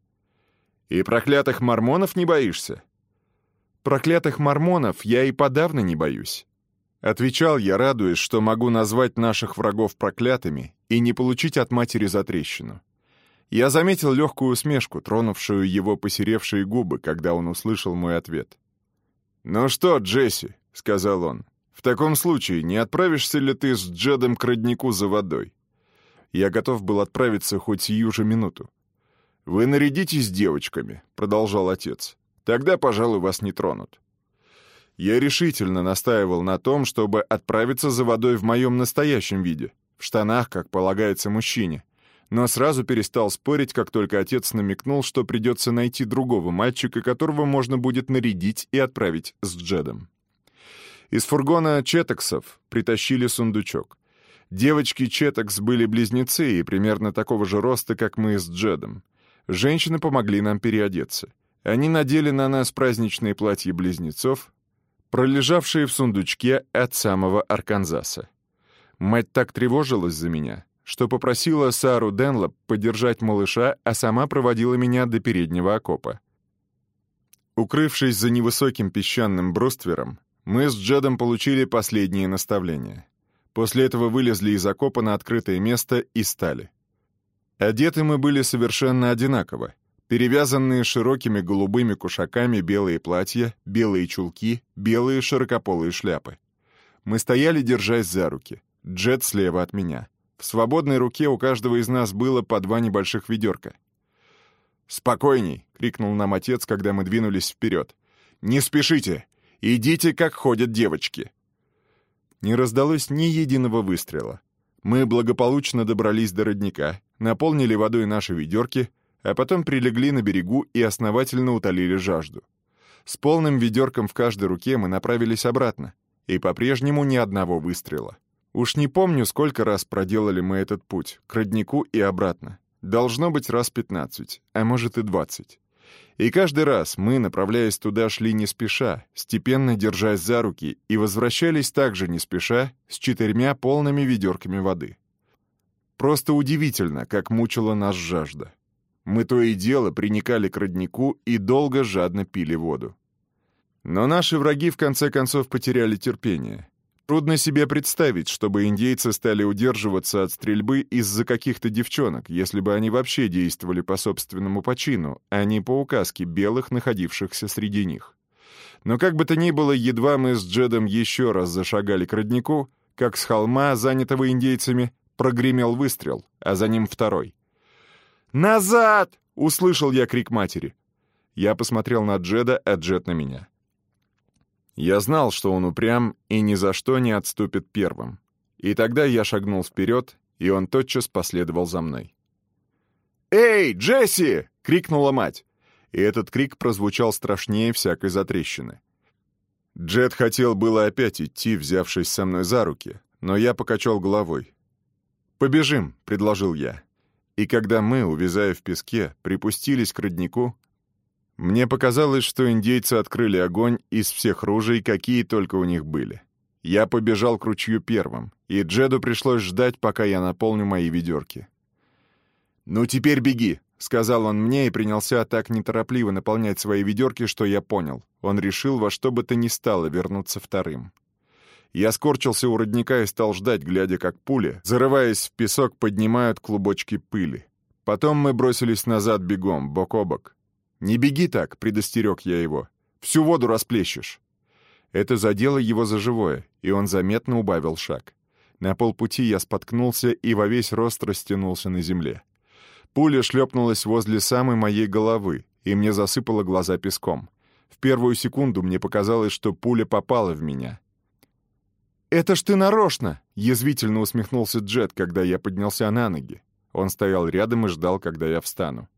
«И проклятых мормонов не боишься?» «Проклятых мормонов я и подавно не боюсь. Отвечал я, радуясь, что могу назвать наших врагов проклятыми и не получить от матери затрещину. Я заметил легкую усмешку, тронувшую его посеревшие губы, когда он услышал мой ответ. «Ну что, Джесси?» — сказал он. «В таком случае не отправишься ли ты с Джедом к роднику за водой?» Я готов был отправиться хоть сию же минуту. «Вы нарядитесь девочками», — продолжал отец. «Тогда, пожалуй, вас не тронут». Я решительно настаивал на том, чтобы отправиться за водой в моем настоящем виде, в штанах, как полагается мужчине, но сразу перестал спорить, как только отец намекнул, что придется найти другого мальчика, которого можно будет нарядить и отправить с Джедом. Из фургона Четексов притащили сундучок. Девочки Четекс были близнецы и примерно такого же роста, как мы с Джедом. Женщины помогли нам переодеться. Они надели на нас праздничные платья близнецов, пролежавшие в сундучке от самого Арканзаса. Мать так тревожилась за меня, что попросила Сару Денлоп подержать малыша, а сама проводила меня до переднего окопа. Укрывшись за невысоким песчаным бруствером, мы с Джедом получили последние наставления. После этого вылезли из окопа на открытое место и стали. Одеты мы были совершенно одинаково. Перевязанные широкими голубыми кушаками белые платья, белые чулки, белые широкополые шляпы. Мы стояли, держась за руки. Джет слева от меня. В свободной руке у каждого из нас было по два небольших ведерка. «Спокойней!» — крикнул нам отец, когда мы двинулись вперед. «Не спешите! Идите, как ходят девочки!» Не раздалось ни единого выстрела. Мы благополучно добрались до родника, наполнили водой наши ведерки, а потом прилегли на берегу и основательно утолили жажду. С полным ведерком в каждой руке мы направились обратно, и по-прежнему ни одного выстрела. Уж не помню, сколько раз проделали мы этот путь, к роднику и обратно. Должно быть раз пятнадцать, а может и двадцать. И каждый раз мы, направляясь туда, шли не спеша, степенно держась за руки, и возвращались также не спеша, с четырьмя полными ведерками воды. Просто удивительно, как мучила нас жажда. Мы то и дело приникали к роднику и долго жадно пили воду. Но наши враги в конце концов потеряли терпение. Трудно себе представить, чтобы индейцы стали удерживаться от стрельбы из-за каких-то девчонок, если бы они вообще действовали по собственному почину, а не по указке белых, находившихся среди них. Но как бы то ни было, едва мы с Джедом еще раз зашагали к роднику, как с холма, занятого индейцами, прогремел выстрел, а за ним второй. «Назад!» — услышал я крик матери. Я посмотрел на Джеда, а Джед на меня. Я знал, что он упрям и ни за что не отступит первым. И тогда я шагнул вперед, и он тотчас последовал за мной. «Эй, Джесси!» — крикнула мать. И этот крик прозвучал страшнее всякой затрещины. Джет хотел было опять идти, взявшись со мной за руки, но я покачал головой. «Побежим», — предложил я. И когда мы, увязая в песке, припустились к роднику, мне показалось, что индейцы открыли огонь из всех ружей, какие только у них были. Я побежал к ручью первым, и Джеду пришлось ждать, пока я наполню мои ведерки. «Ну теперь беги», — сказал он мне и принялся так неторопливо наполнять свои ведерки, что я понял. Он решил во что бы то ни стало вернуться вторым. Я скорчился у родника и стал ждать, глядя, как пули, зарываясь в песок, поднимают клубочки пыли. Потом мы бросились назад бегом, бок о бок. «Не беги так», — предостерег я его. «Всю воду расплещешь». Это задело его за живое, и он заметно убавил шаг. На полпути я споткнулся и во весь рост растянулся на земле. Пуля шлепнулась возле самой моей головы, и мне засыпало глаза песком. В первую секунду мне показалось, что пуля попала в меня. «Это ж ты нарочно!» — язвительно усмехнулся Джет, когда я поднялся на ноги. Он стоял рядом и ждал, когда я встану.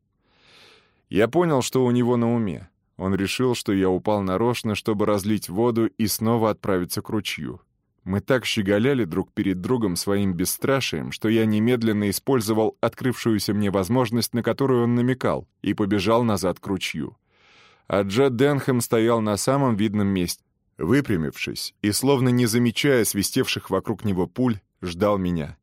Я понял, что у него на уме. Он решил, что я упал нарочно, чтобы разлить воду и снова отправиться к ручью. Мы так щеголяли друг перед другом своим бесстрашием, что я немедленно использовал открывшуюся мне возможность, на которую он намекал, и побежал назад к ручью. А Джет Денхэм стоял на самом видном месте, выпрямившись и, словно не замечая свистевших вокруг него пуль, ждал меня.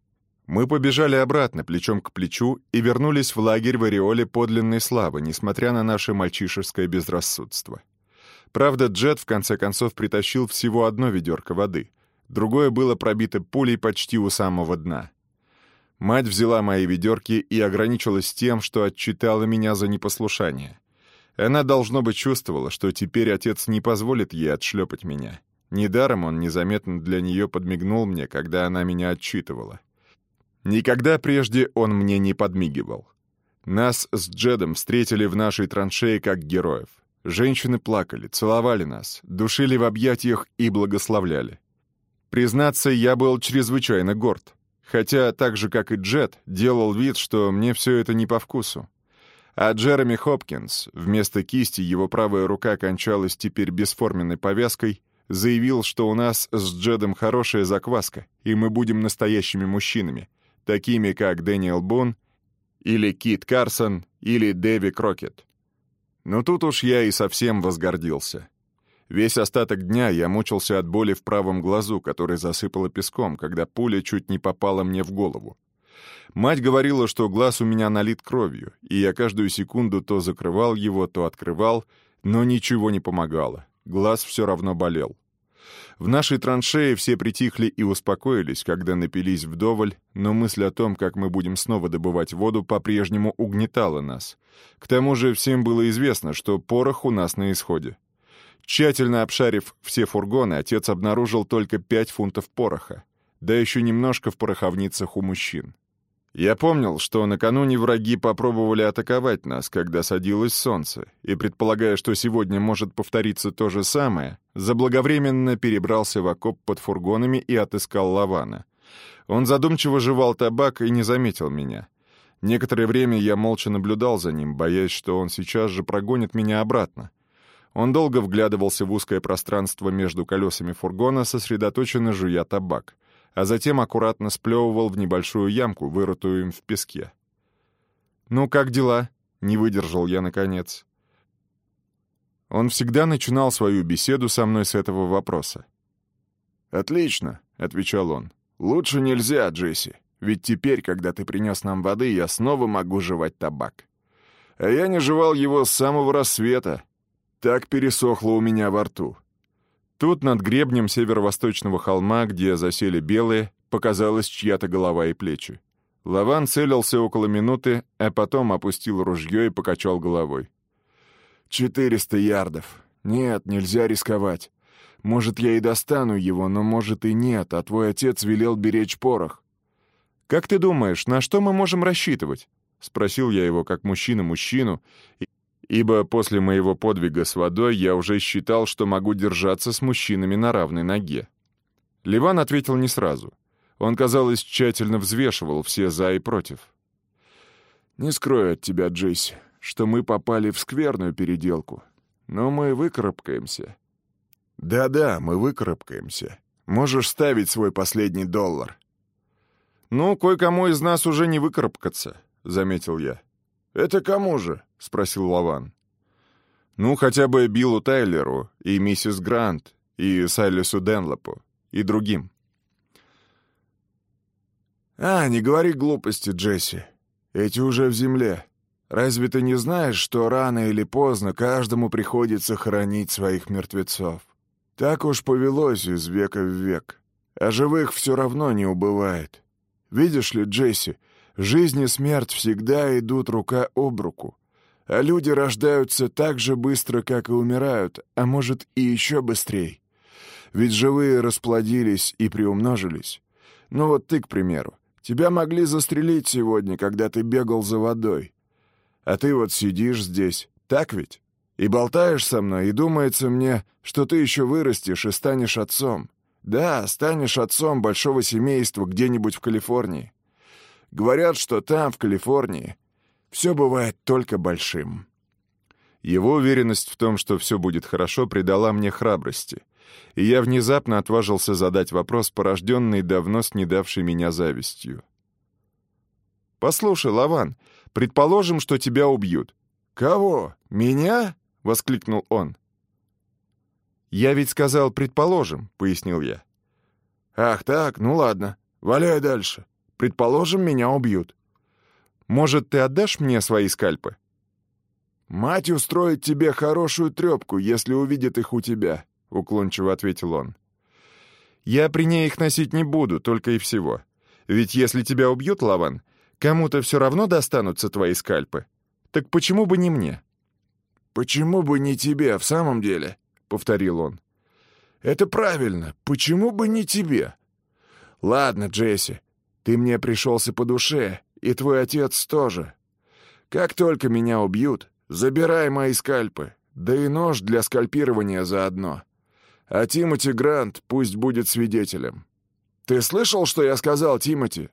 Мы побежали обратно, плечом к плечу, и вернулись в лагерь в ореоле подлинной славы, несмотря на наше мальчишеское безрассудство. Правда, Джет в конце концов притащил всего одно ведерко воды. Другое было пробито пулей почти у самого дна. Мать взяла мои ведерки и ограничилась тем, что отчитала меня за непослушание. Она, должно быть, чувствовала, что теперь отец не позволит ей отшлепать меня. Недаром он незаметно для нее подмигнул мне, когда она меня отчитывала. Никогда прежде он мне не подмигивал. Нас с Джедом встретили в нашей траншее как героев. Женщины плакали, целовали нас, душили в объятиях и благословляли. Признаться, я был чрезвычайно горд. Хотя, так же, как и Джед, делал вид, что мне все это не по вкусу. А Джереми Хопкинс, вместо кисти его правая рука кончалась теперь бесформенной повязкой, заявил, что у нас с Джедом хорошая закваска, и мы будем настоящими мужчинами, такими как Дэниел Бун или Кит Карсон или Дэви Крокет. Но тут уж я и совсем возгордился. Весь остаток дня я мучился от боли в правом глазу, который засыпало песком, когда пуля чуть не попала мне в голову. Мать говорила, что глаз у меня налит кровью, и я каждую секунду то закрывал его, то открывал, но ничего не помогало. Глаз все равно болел. В нашей траншее все притихли и успокоились, когда напились вдоволь, но мысль о том, как мы будем снова добывать воду, по-прежнему угнетала нас. К тому же всем было известно, что порох у нас на исходе. Тщательно обшарив все фургоны, отец обнаружил только пять фунтов пороха, да еще немножко в пороховницах у мужчин. Я помнил, что накануне враги попробовали атаковать нас, когда садилось солнце, и, предполагая, что сегодня может повториться то же самое, заблаговременно перебрался в окоп под фургонами и отыскал Лавана. Он задумчиво жевал табак и не заметил меня. Некоторое время я молча наблюдал за ним, боясь, что он сейчас же прогонит меня обратно. Он долго вглядывался в узкое пространство между колесами фургона, сосредоточенно жуя табак — а затем аккуратно сплевывал в небольшую ямку, вырытую им в песке. «Ну, как дела?» — не выдержал я наконец. Он всегда начинал свою беседу со мной с этого вопроса. «Отлично», — отвечал он. «Лучше нельзя, Джесси, ведь теперь, когда ты принес нам воды, я снова могу жевать табак. А я не жевал его с самого рассвета. Так пересохло у меня во рту. Тут над гребнем северо-восточного холма, где засели белые, показалась чья-то голова и плечи. Лаван целился около минуты, а потом опустил ружье и покачал головой. «Четыреста ярдов. Нет, нельзя рисковать. Может, я и достану его, но может и нет, а твой отец велел беречь порох». «Как ты думаешь, на что мы можем рассчитывать?» — спросил я его как мужчина мужчину, ибо после моего подвига с водой я уже считал, что могу держаться с мужчинами на равной ноге. Ливан ответил не сразу. Он, казалось, тщательно взвешивал все «за» и «против». «Не скрою от тебя, Джейси, что мы попали в скверную переделку, но мы выкарабкаемся». «Да-да, мы выкарабкаемся. Можешь ставить свой последний доллар». «Ну, кое-кому из нас уже не выкарабкаться», — заметил я. «Это кому же?» — спросил Лаван. «Ну, хотя бы Биллу Тайлеру и миссис Грант, и Сайлису Денлопу, и другим». «А, не говори глупости, Джесси. Эти уже в земле. Разве ты не знаешь, что рано или поздно каждому приходится хоронить своих мертвецов? Так уж повелось из века в век. А живых все равно не убывает. Видишь ли, Джесси, жизнь и смерть всегда идут рука об руку. А люди рождаются так же быстро, как и умирают, а может и еще быстрее. Ведь живые расплодились и приумножились. Ну вот ты, к примеру, тебя могли застрелить сегодня, когда ты бегал за водой. А ты вот сидишь здесь, так ведь? И болтаешь со мной, и думается мне, что ты еще вырастешь и станешь отцом. Да, станешь отцом большого семейства где-нибудь в Калифорнии. Говорят, что там, в Калифорнии, все бывает только большим». Его уверенность в том, что все будет хорошо, придала мне храбрости, и я внезапно отважился задать вопрос, порожденный давно снедавшей меня завистью. «Послушай, Лаван, предположим, что тебя убьют». «Кого? Меня?» — воскликнул он. «Я ведь сказал «предположим», — пояснил я. «Ах так, ну ладно, валяй дальше. Предположим, меня убьют. Может, ты отдашь мне свои скальпы?» «Мать устроит тебе хорошую трепку, если увидит их у тебя», — уклончиво ответил он. «Я при ней их носить не буду, только и всего. Ведь если тебя убьют, Лаван, кому-то все равно достанутся твои скальпы. Так почему бы не мне?» «Почему бы не тебе, в самом деле?» — повторил он. Это правильно. Почему бы не тебе? Ладно, Джесси, ты мне пришелся по душе, и твой отец тоже. Как только меня убьют, забирай мои скальпы, да и нож для скальпирования заодно. А Тимоти Грант пусть будет свидетелем. Ты слышал, что я сказал, Тимоти?»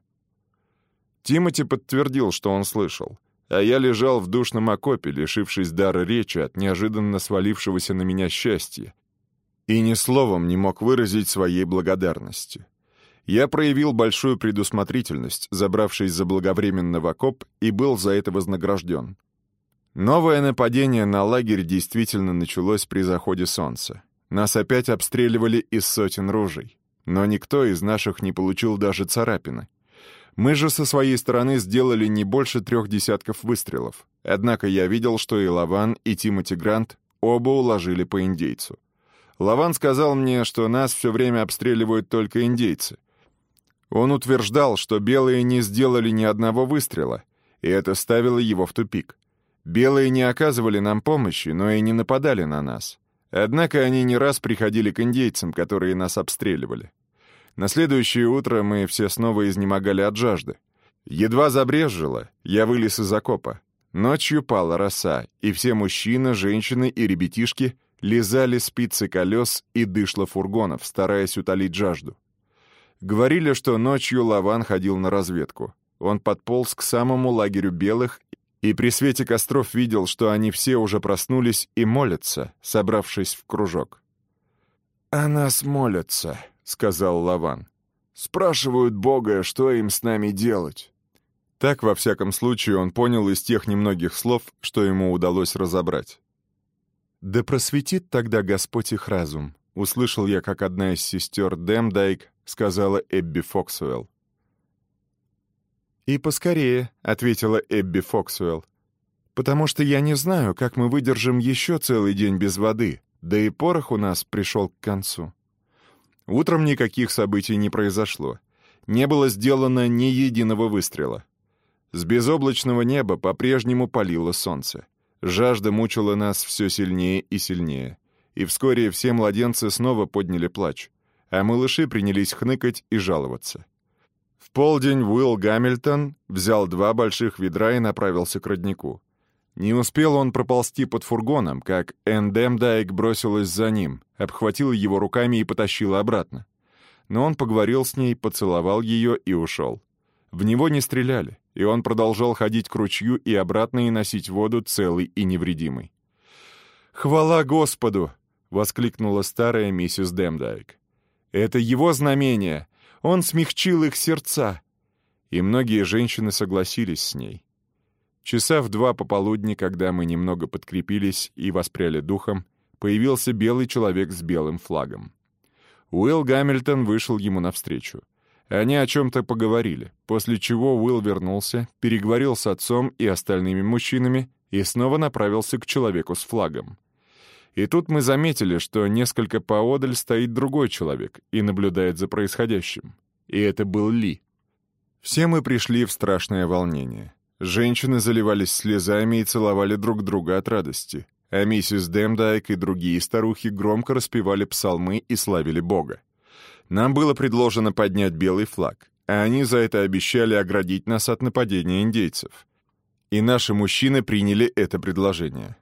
Тимоти подтвердил, что он слышал, а я лежал в душном окопе, лишившись дара речи от неожиданно свалившегося на меня счастья, и ни словом не мог выразить своей благодарности. Я проявил большую предусмотрительность, забравшись заблаговременно в окоп, и был за это вознагражден. Новое нападение на лагерь действительно началось при заходе солнца. Нас опять обстреливали из сотен ружей, но никто из наших не получил даже царапины. Мы же со своей стороны сделали не больше трех десятков выстрелов, однако я видел, что и Лаван, и Тимоти Грант оба уложили по индейцу. Лаван сказал мне, что нас все время обстреливают только индейцы — он утверждал, что белые не сделали ни одного выстрела, и это ставило его в тупик. Белые не оказывали нам помощи, но и не нападали на нас. Однако они не раз приходили к индейцам, которые нас обстреливали. На следующее утро мы все снова изнемогали от жажды. Едва забрезжило, я вылез из окопа. Ночью пала роса, и все мужчины, женщины и ребятишки лизали спицы колес и дышло фургонов, стараясь утолить жажду. Говорили, что ночью Лаван ходил на разведку. Он подполз к самому лагерю белых и при свете костров видел, что они все уже проснулись и молятся, собравшись в кружок. «О нас молятся», — сказал Лаван. «Спрашивают Бога, что им с нами делать». Так, во всяком случае, он понял из тех немногих слов, что ему удалось разобрать. «Да просветит тогда Господь их разум», — услышал я, как одна из сестер Демдайк — сказала Эбби Фоксуэлл. «И поскорее», — ответила Эбби Фоксуэлл, «потому что я не знаю, как мы выдержим еще целый день без воды, да и порох у нас пришел к концу». Утром никаких событий не произошло. Не было сделано ни единого выстрела. С безоблачного неба по-прежнему палило солнце. Жажда мучила нас все сильнее и сильнее. И вскоре все младенцы снова подняли плач а малыши принялись хныкать и жаловаться. В полдень Уилл Гамильтон взял два больших ведра и направился к роднику. Не успел он проползти под фургоном, как Эндемдайк бросилась за ним, обхватила его руками и потащила обратно. Но он поговорил с ней, поцеловал ее и ушел. В него не стреляли, и он продолжал ходить к ручью и обратно и носить воду целый и невредимый. «Хвала Господу!» — воскликнула старая миссис Демдайк. Это его знамение. Он смягчил их сердца. И многие женщины согласились с ней. Часа в два пополудни, когда мы немного подкрепились и воспряли духом, появился белый человек с белым флагом. Уилл Гамильтон вышел ему навстречу. Они о чем-то поговорили, после чего Уилл вернулся, переговорил с отцом и остальными мужчинами и снова направился к человеку с флагом. И тут мы заметили, что несколько поодаль стоит другой человек и наблюдает за происходящим. И это был Ли. Все мы пришли в страшное волнение. Женщины заливались слезами и целовали друг друга от радости, а миссис Демдайк и другие старухи громко распевали псалмы и славили Бога. Нам было предложено поднять белый флаг, а они за это обещали оградить нас от нападения индейцев. И наши мужчины приняли это предложение.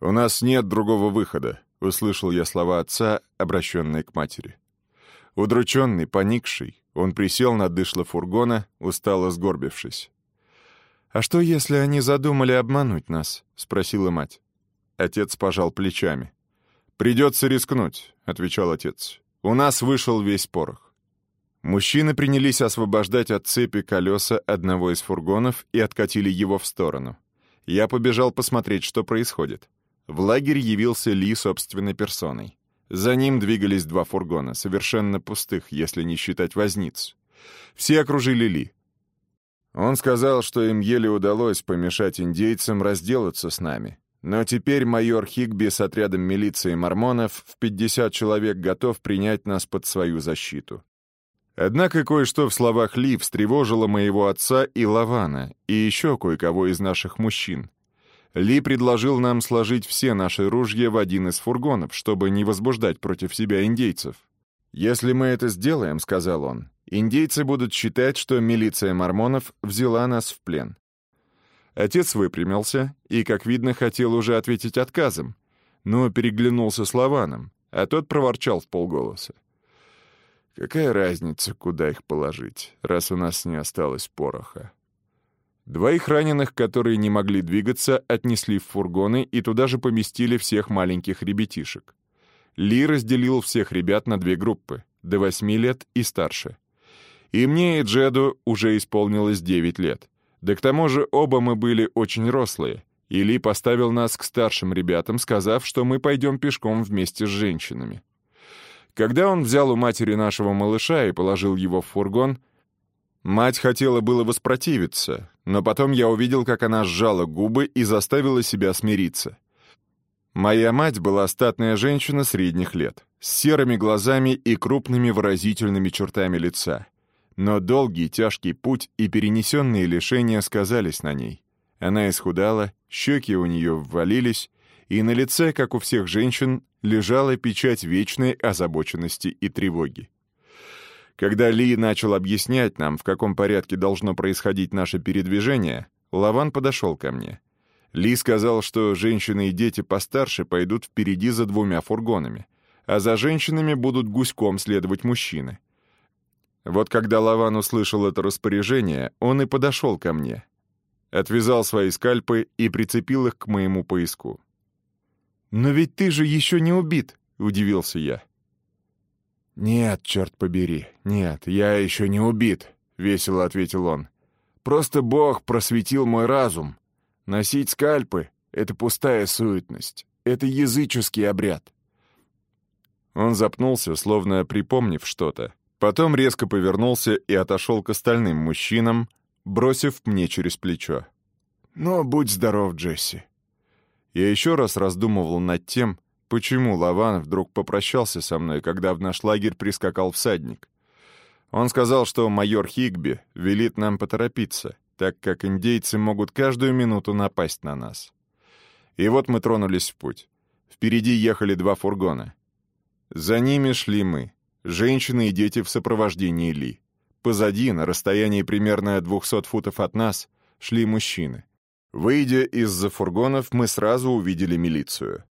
«У нас нет другого выхода», — услышал я слова отца, обращенные к матери. Удрученный, поникший, он присел на дышло фургона, устало сгорбившись. «А что, если они задумали обмануть нас?» — спросила мать. Отец пожал плечами. «Придется рискнуть», — отвечал отец. «У нас вышел весь порох». Мужчины принялись освобождать от цепи колеса одного из фургонов и откатили его в сторону. Я побежал посмотреть, что происходит. В лагерь явился Ли собственной персоной. За ним двигались два фургона, совершенно пустых, если не считать возниц. Все окружили Ли. Он сказал, что им еле удалось помешать индейцам разделаться с нами. Но теперь майор Хигби с отрядом милиции мормонов в 50 человек готов принять нас под свою защиту. Однако кое-что в словах Ли встревожило моего отца и Лавана, и еще кое-кого из наших мужчин. Ли предложил нам сложить все наши ружья в один из фургонов, чтобы не возбуждать против себя индейцев. «Если мы это сделаем, — сказал он, — индейцы будут считать, что милиция мормонов взяла нас в плен». Отец выпрямился и, как видно, хотел уже ответить отказом, но переглянулся с Лаваном, а тот проворчал в полголоса. «Какая разница, куда их положить, раз у нас не осталось пороха?» Двоих раненых, которые не могли двигаться, отнесли в фургоны и туда же поместили всех маленьких ребятишек. Ли разделил всех ребят на две группы, до восьми лет и старше. И мне и Джеду уже исполнилось девять лет. Да к тому же оба мы были очень рослые, и Ли поставил нас к старшим ребятам, сказав, что мы пойдем пешком вместе с женщинами. Когда он взял у матери нашего малыша и положил его в фургон, мать хотела было воспротивиться, но потом я увидел, как она сжала губы и заставила себя смириться. Моя мать была статная женщина средних лет, с серыми глазами и крупными выразительными чертами лица. Но долгий тяжкий путь и перенесенные лишения сказались на ней. Она исхудала, щеки у нее ввалились, и на лице, как у всех женщин, лежала печать вечной озабоченности и тревоги. Когда Ли начал объяснять нам, в каком порядке должно происходить наше передвижение, Лаван подошел ко мне — ли сказал, что женщины и дети постарше пойдут впереди за двумя фургонами, а за женщинами будут гуськом следовать мужчины. Вот когда Лаван услышал это распоряжение, он и подошел ко мне. Отвязал свои скальпы и прицепил их к моему поиску. «Но ведь ты же еще не убит», — удивился я. «Нет, черт побери, нет, я еще не убит», — весело ответил он. «Просто Бог просветил мой разум, Носить скальпы — это пустая суетность. Это языческий обряд. Он запнулся, словно припомнив что-то. Потом резко повернулся и отошел к остальным мужчинам, бросив мне через плечо. «Ну, будь здоров, Джесси». Я еще раз раздумывал над тем, почему Лаван вдруг попрощался со мной, когда в наш лагерь прискакал всадник. Он сказал, что майор Хигби велит нам поторопиться — так как индейцы могут каждую минуту напасть на нас. И вот мы тронулись в путь. Впереди ехали два фургона. За ними шли мы, женщины и дети в сопровождении Ли. Позади, на расстоянии примерно 200 футов от нас, шли мужчины. Выйдя из-за фургонов, мы сразу увидели милицию.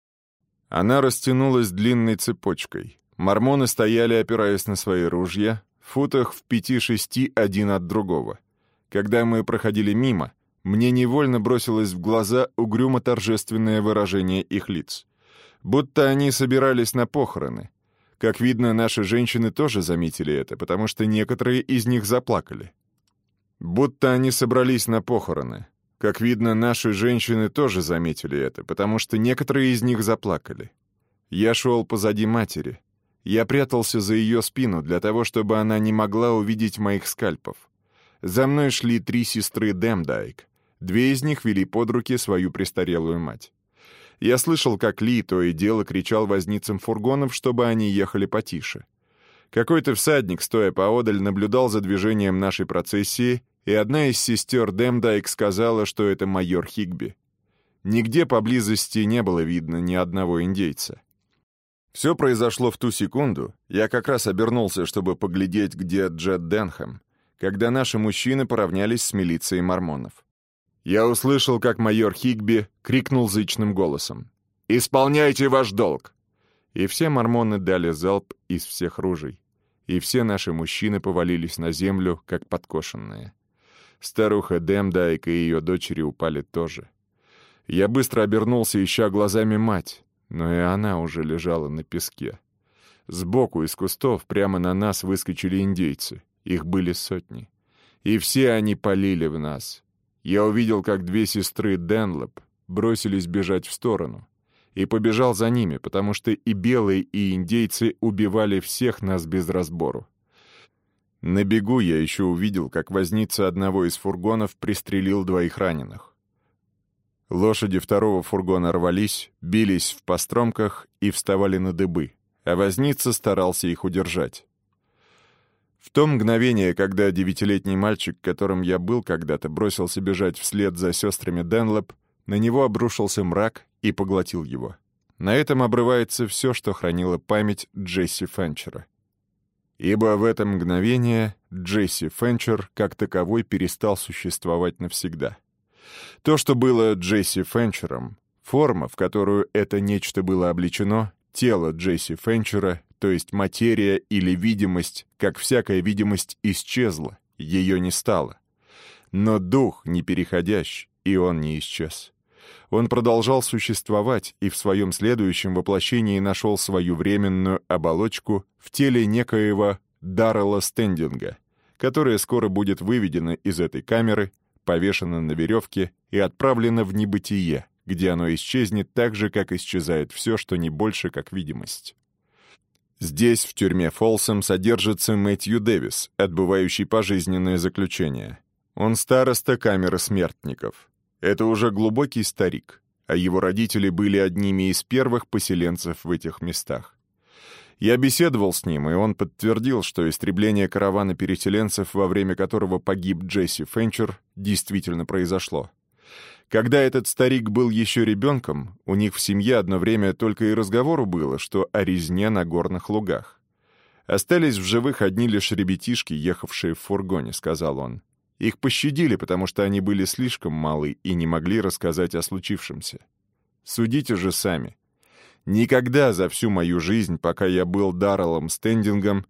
Она растянулась длинной цепочкой. Мормоны стояли, опираясь на свои ружья, в футах в пяти-шести один от другого. Когда мы проходили мимо, мне невольно бросилось в глаза угрюмо-торжественное выражение их лиц. Будто они собирались на похороны. Как видно, наши женщины тоже заметили это, потому что некоторые из них заплакали. Будто они собрались на похороны. Как видно, наши женщины тоже заметили это, потому что некоторые из них заплакали. Я шел позади матери. Я прятался за ее спину для того, чтобы она не могла увидеть моих скальпов. За мной шли три сестры Демдайк. Две из них вели под руки свою престарелую мать. Я слышал, как Ли то и дело кричал возницам фургонов, чтобы они ехали потише. Какой-то всадник, стоя поодаль, наблюдал за движением нашей процессии, и одна из сестер Демдайк сказала, что это майор Хигби. Нигде поблизости не было видно ни одного индейца. Все произошло в ту секунду. Я как раз обернулся, чтобы поглядеть, где Джет Денхэм когда наши мужчины поравнялись с милицией мормонов. Я услышал, как майор Хигби крикнул зычным голосом. «Исполняйте ваш долг!» И все мормоны дали залп из всех ружей. И все наши мужчины повалились на землю, как подкошенные. Старуха Демдайк и ее дочери упали тоже. Я быстро обернулся, ища глазами мать, но и она уже лежала на песке. Сбоку из кустов прямо на нас выскочили индейцы. Их были сотни. И все они полили в нас. Я увидел, как две сестры Денлоп бросились бежать в сторону. И побежал за ними, потому что и белые, и индейцы убивали всех нас без разбору. На бегу я еще увидел, как возница одного из фургонов пристрелил двоих раненых. Лошади второго фургона рвались, бились в постромках и вставали на дыбы, а возница старался их удержать. В то мгновение, когда девятилетний мальчик, которым я был когда-то, бросился бежать вслед за сестрами Денлоп, на него обрушился мрак и поглотил его. На этом обрывается все, что хранила память Джесси Фенчера. Ибо в это мгновение Джесси Фенчер как таковой перестал существовать навсегда. То, что было Джесси Фенчером, форма, в которую это нечто было облечено, тело Джесси Фенчера, то есть материя или видимость, как всякая видимость, исчезла, ее не стало. Но дух непереходящий, и он не исчез. Он продолжал существовать и в своем следующем воплощении нашел свою временную оболочку в теле некоего Даррелла Стендинга, которая скоро будет выведена из этой камеры, повешена на веревке и отправлена в небытие, где оно исчезнет так же, как исчезает все, что не больше, как видимость. Здесь, в тюрьме Фолсом, содержится Мэтью Дэвис, отбывающий пожизненное заключение. Он староста камеры смертников. Это уже глубокий старик, а его родители были одними из первых поселенцев в этих местах. Я беседовал с ним, и он подтвердил, что истребление каравана переселенцев, во время которого погиб Джесси Фенчер, действительно произошло. Когда этот старик был еще ребенком, у них в семье одно время только и разговору было, что о резне на горных лугах. «Остались в живых одни лишь ребятишки, ехавшие в фургоне», — сказал он. Их пощадили, потому что они были слишком малы и не могли рассказать о случившемся. Судите же сами. Никогда за всю мою жизнь, пока я был Дарреллом Стендингом,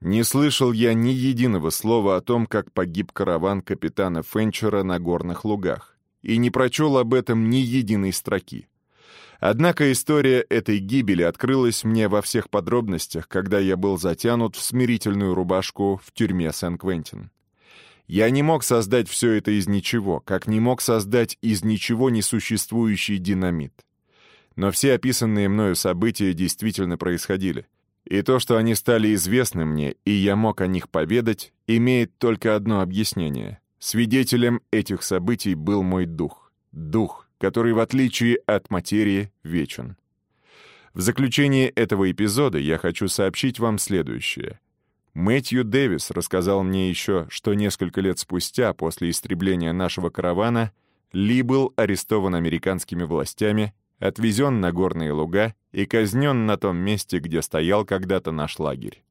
не слышал я ни единого слова о том, как погиб караван капитана Фенчера на горных лугах, и не прочел об этом ни единой строки. Однако история этой гибели открылась мне во всех подробностях, когда я был затянут в смирительную рубашку в тюрьме Сен-Квентин. Я не мог создать все это из ничего, как не мог создать из ничего несуществующий динамит. Но все описанные мною события действительно происходили. И то, что они стали известны мне, и я мог о них поведать, имеет только одно объяснение. Свидетелем этих событий был мой дух. Дух, который, в отличие от материи, вечен. В заключение этого эпизода я хочу сообщить вам следующее. Мэтью Дэвис рассказал мне еще, что несколько лет спустя, после истребления нашего каравана, Ли был арестован американскими властями, отвезен на горные луга и казнен на том месте, где стоял когда-то наш лагерь.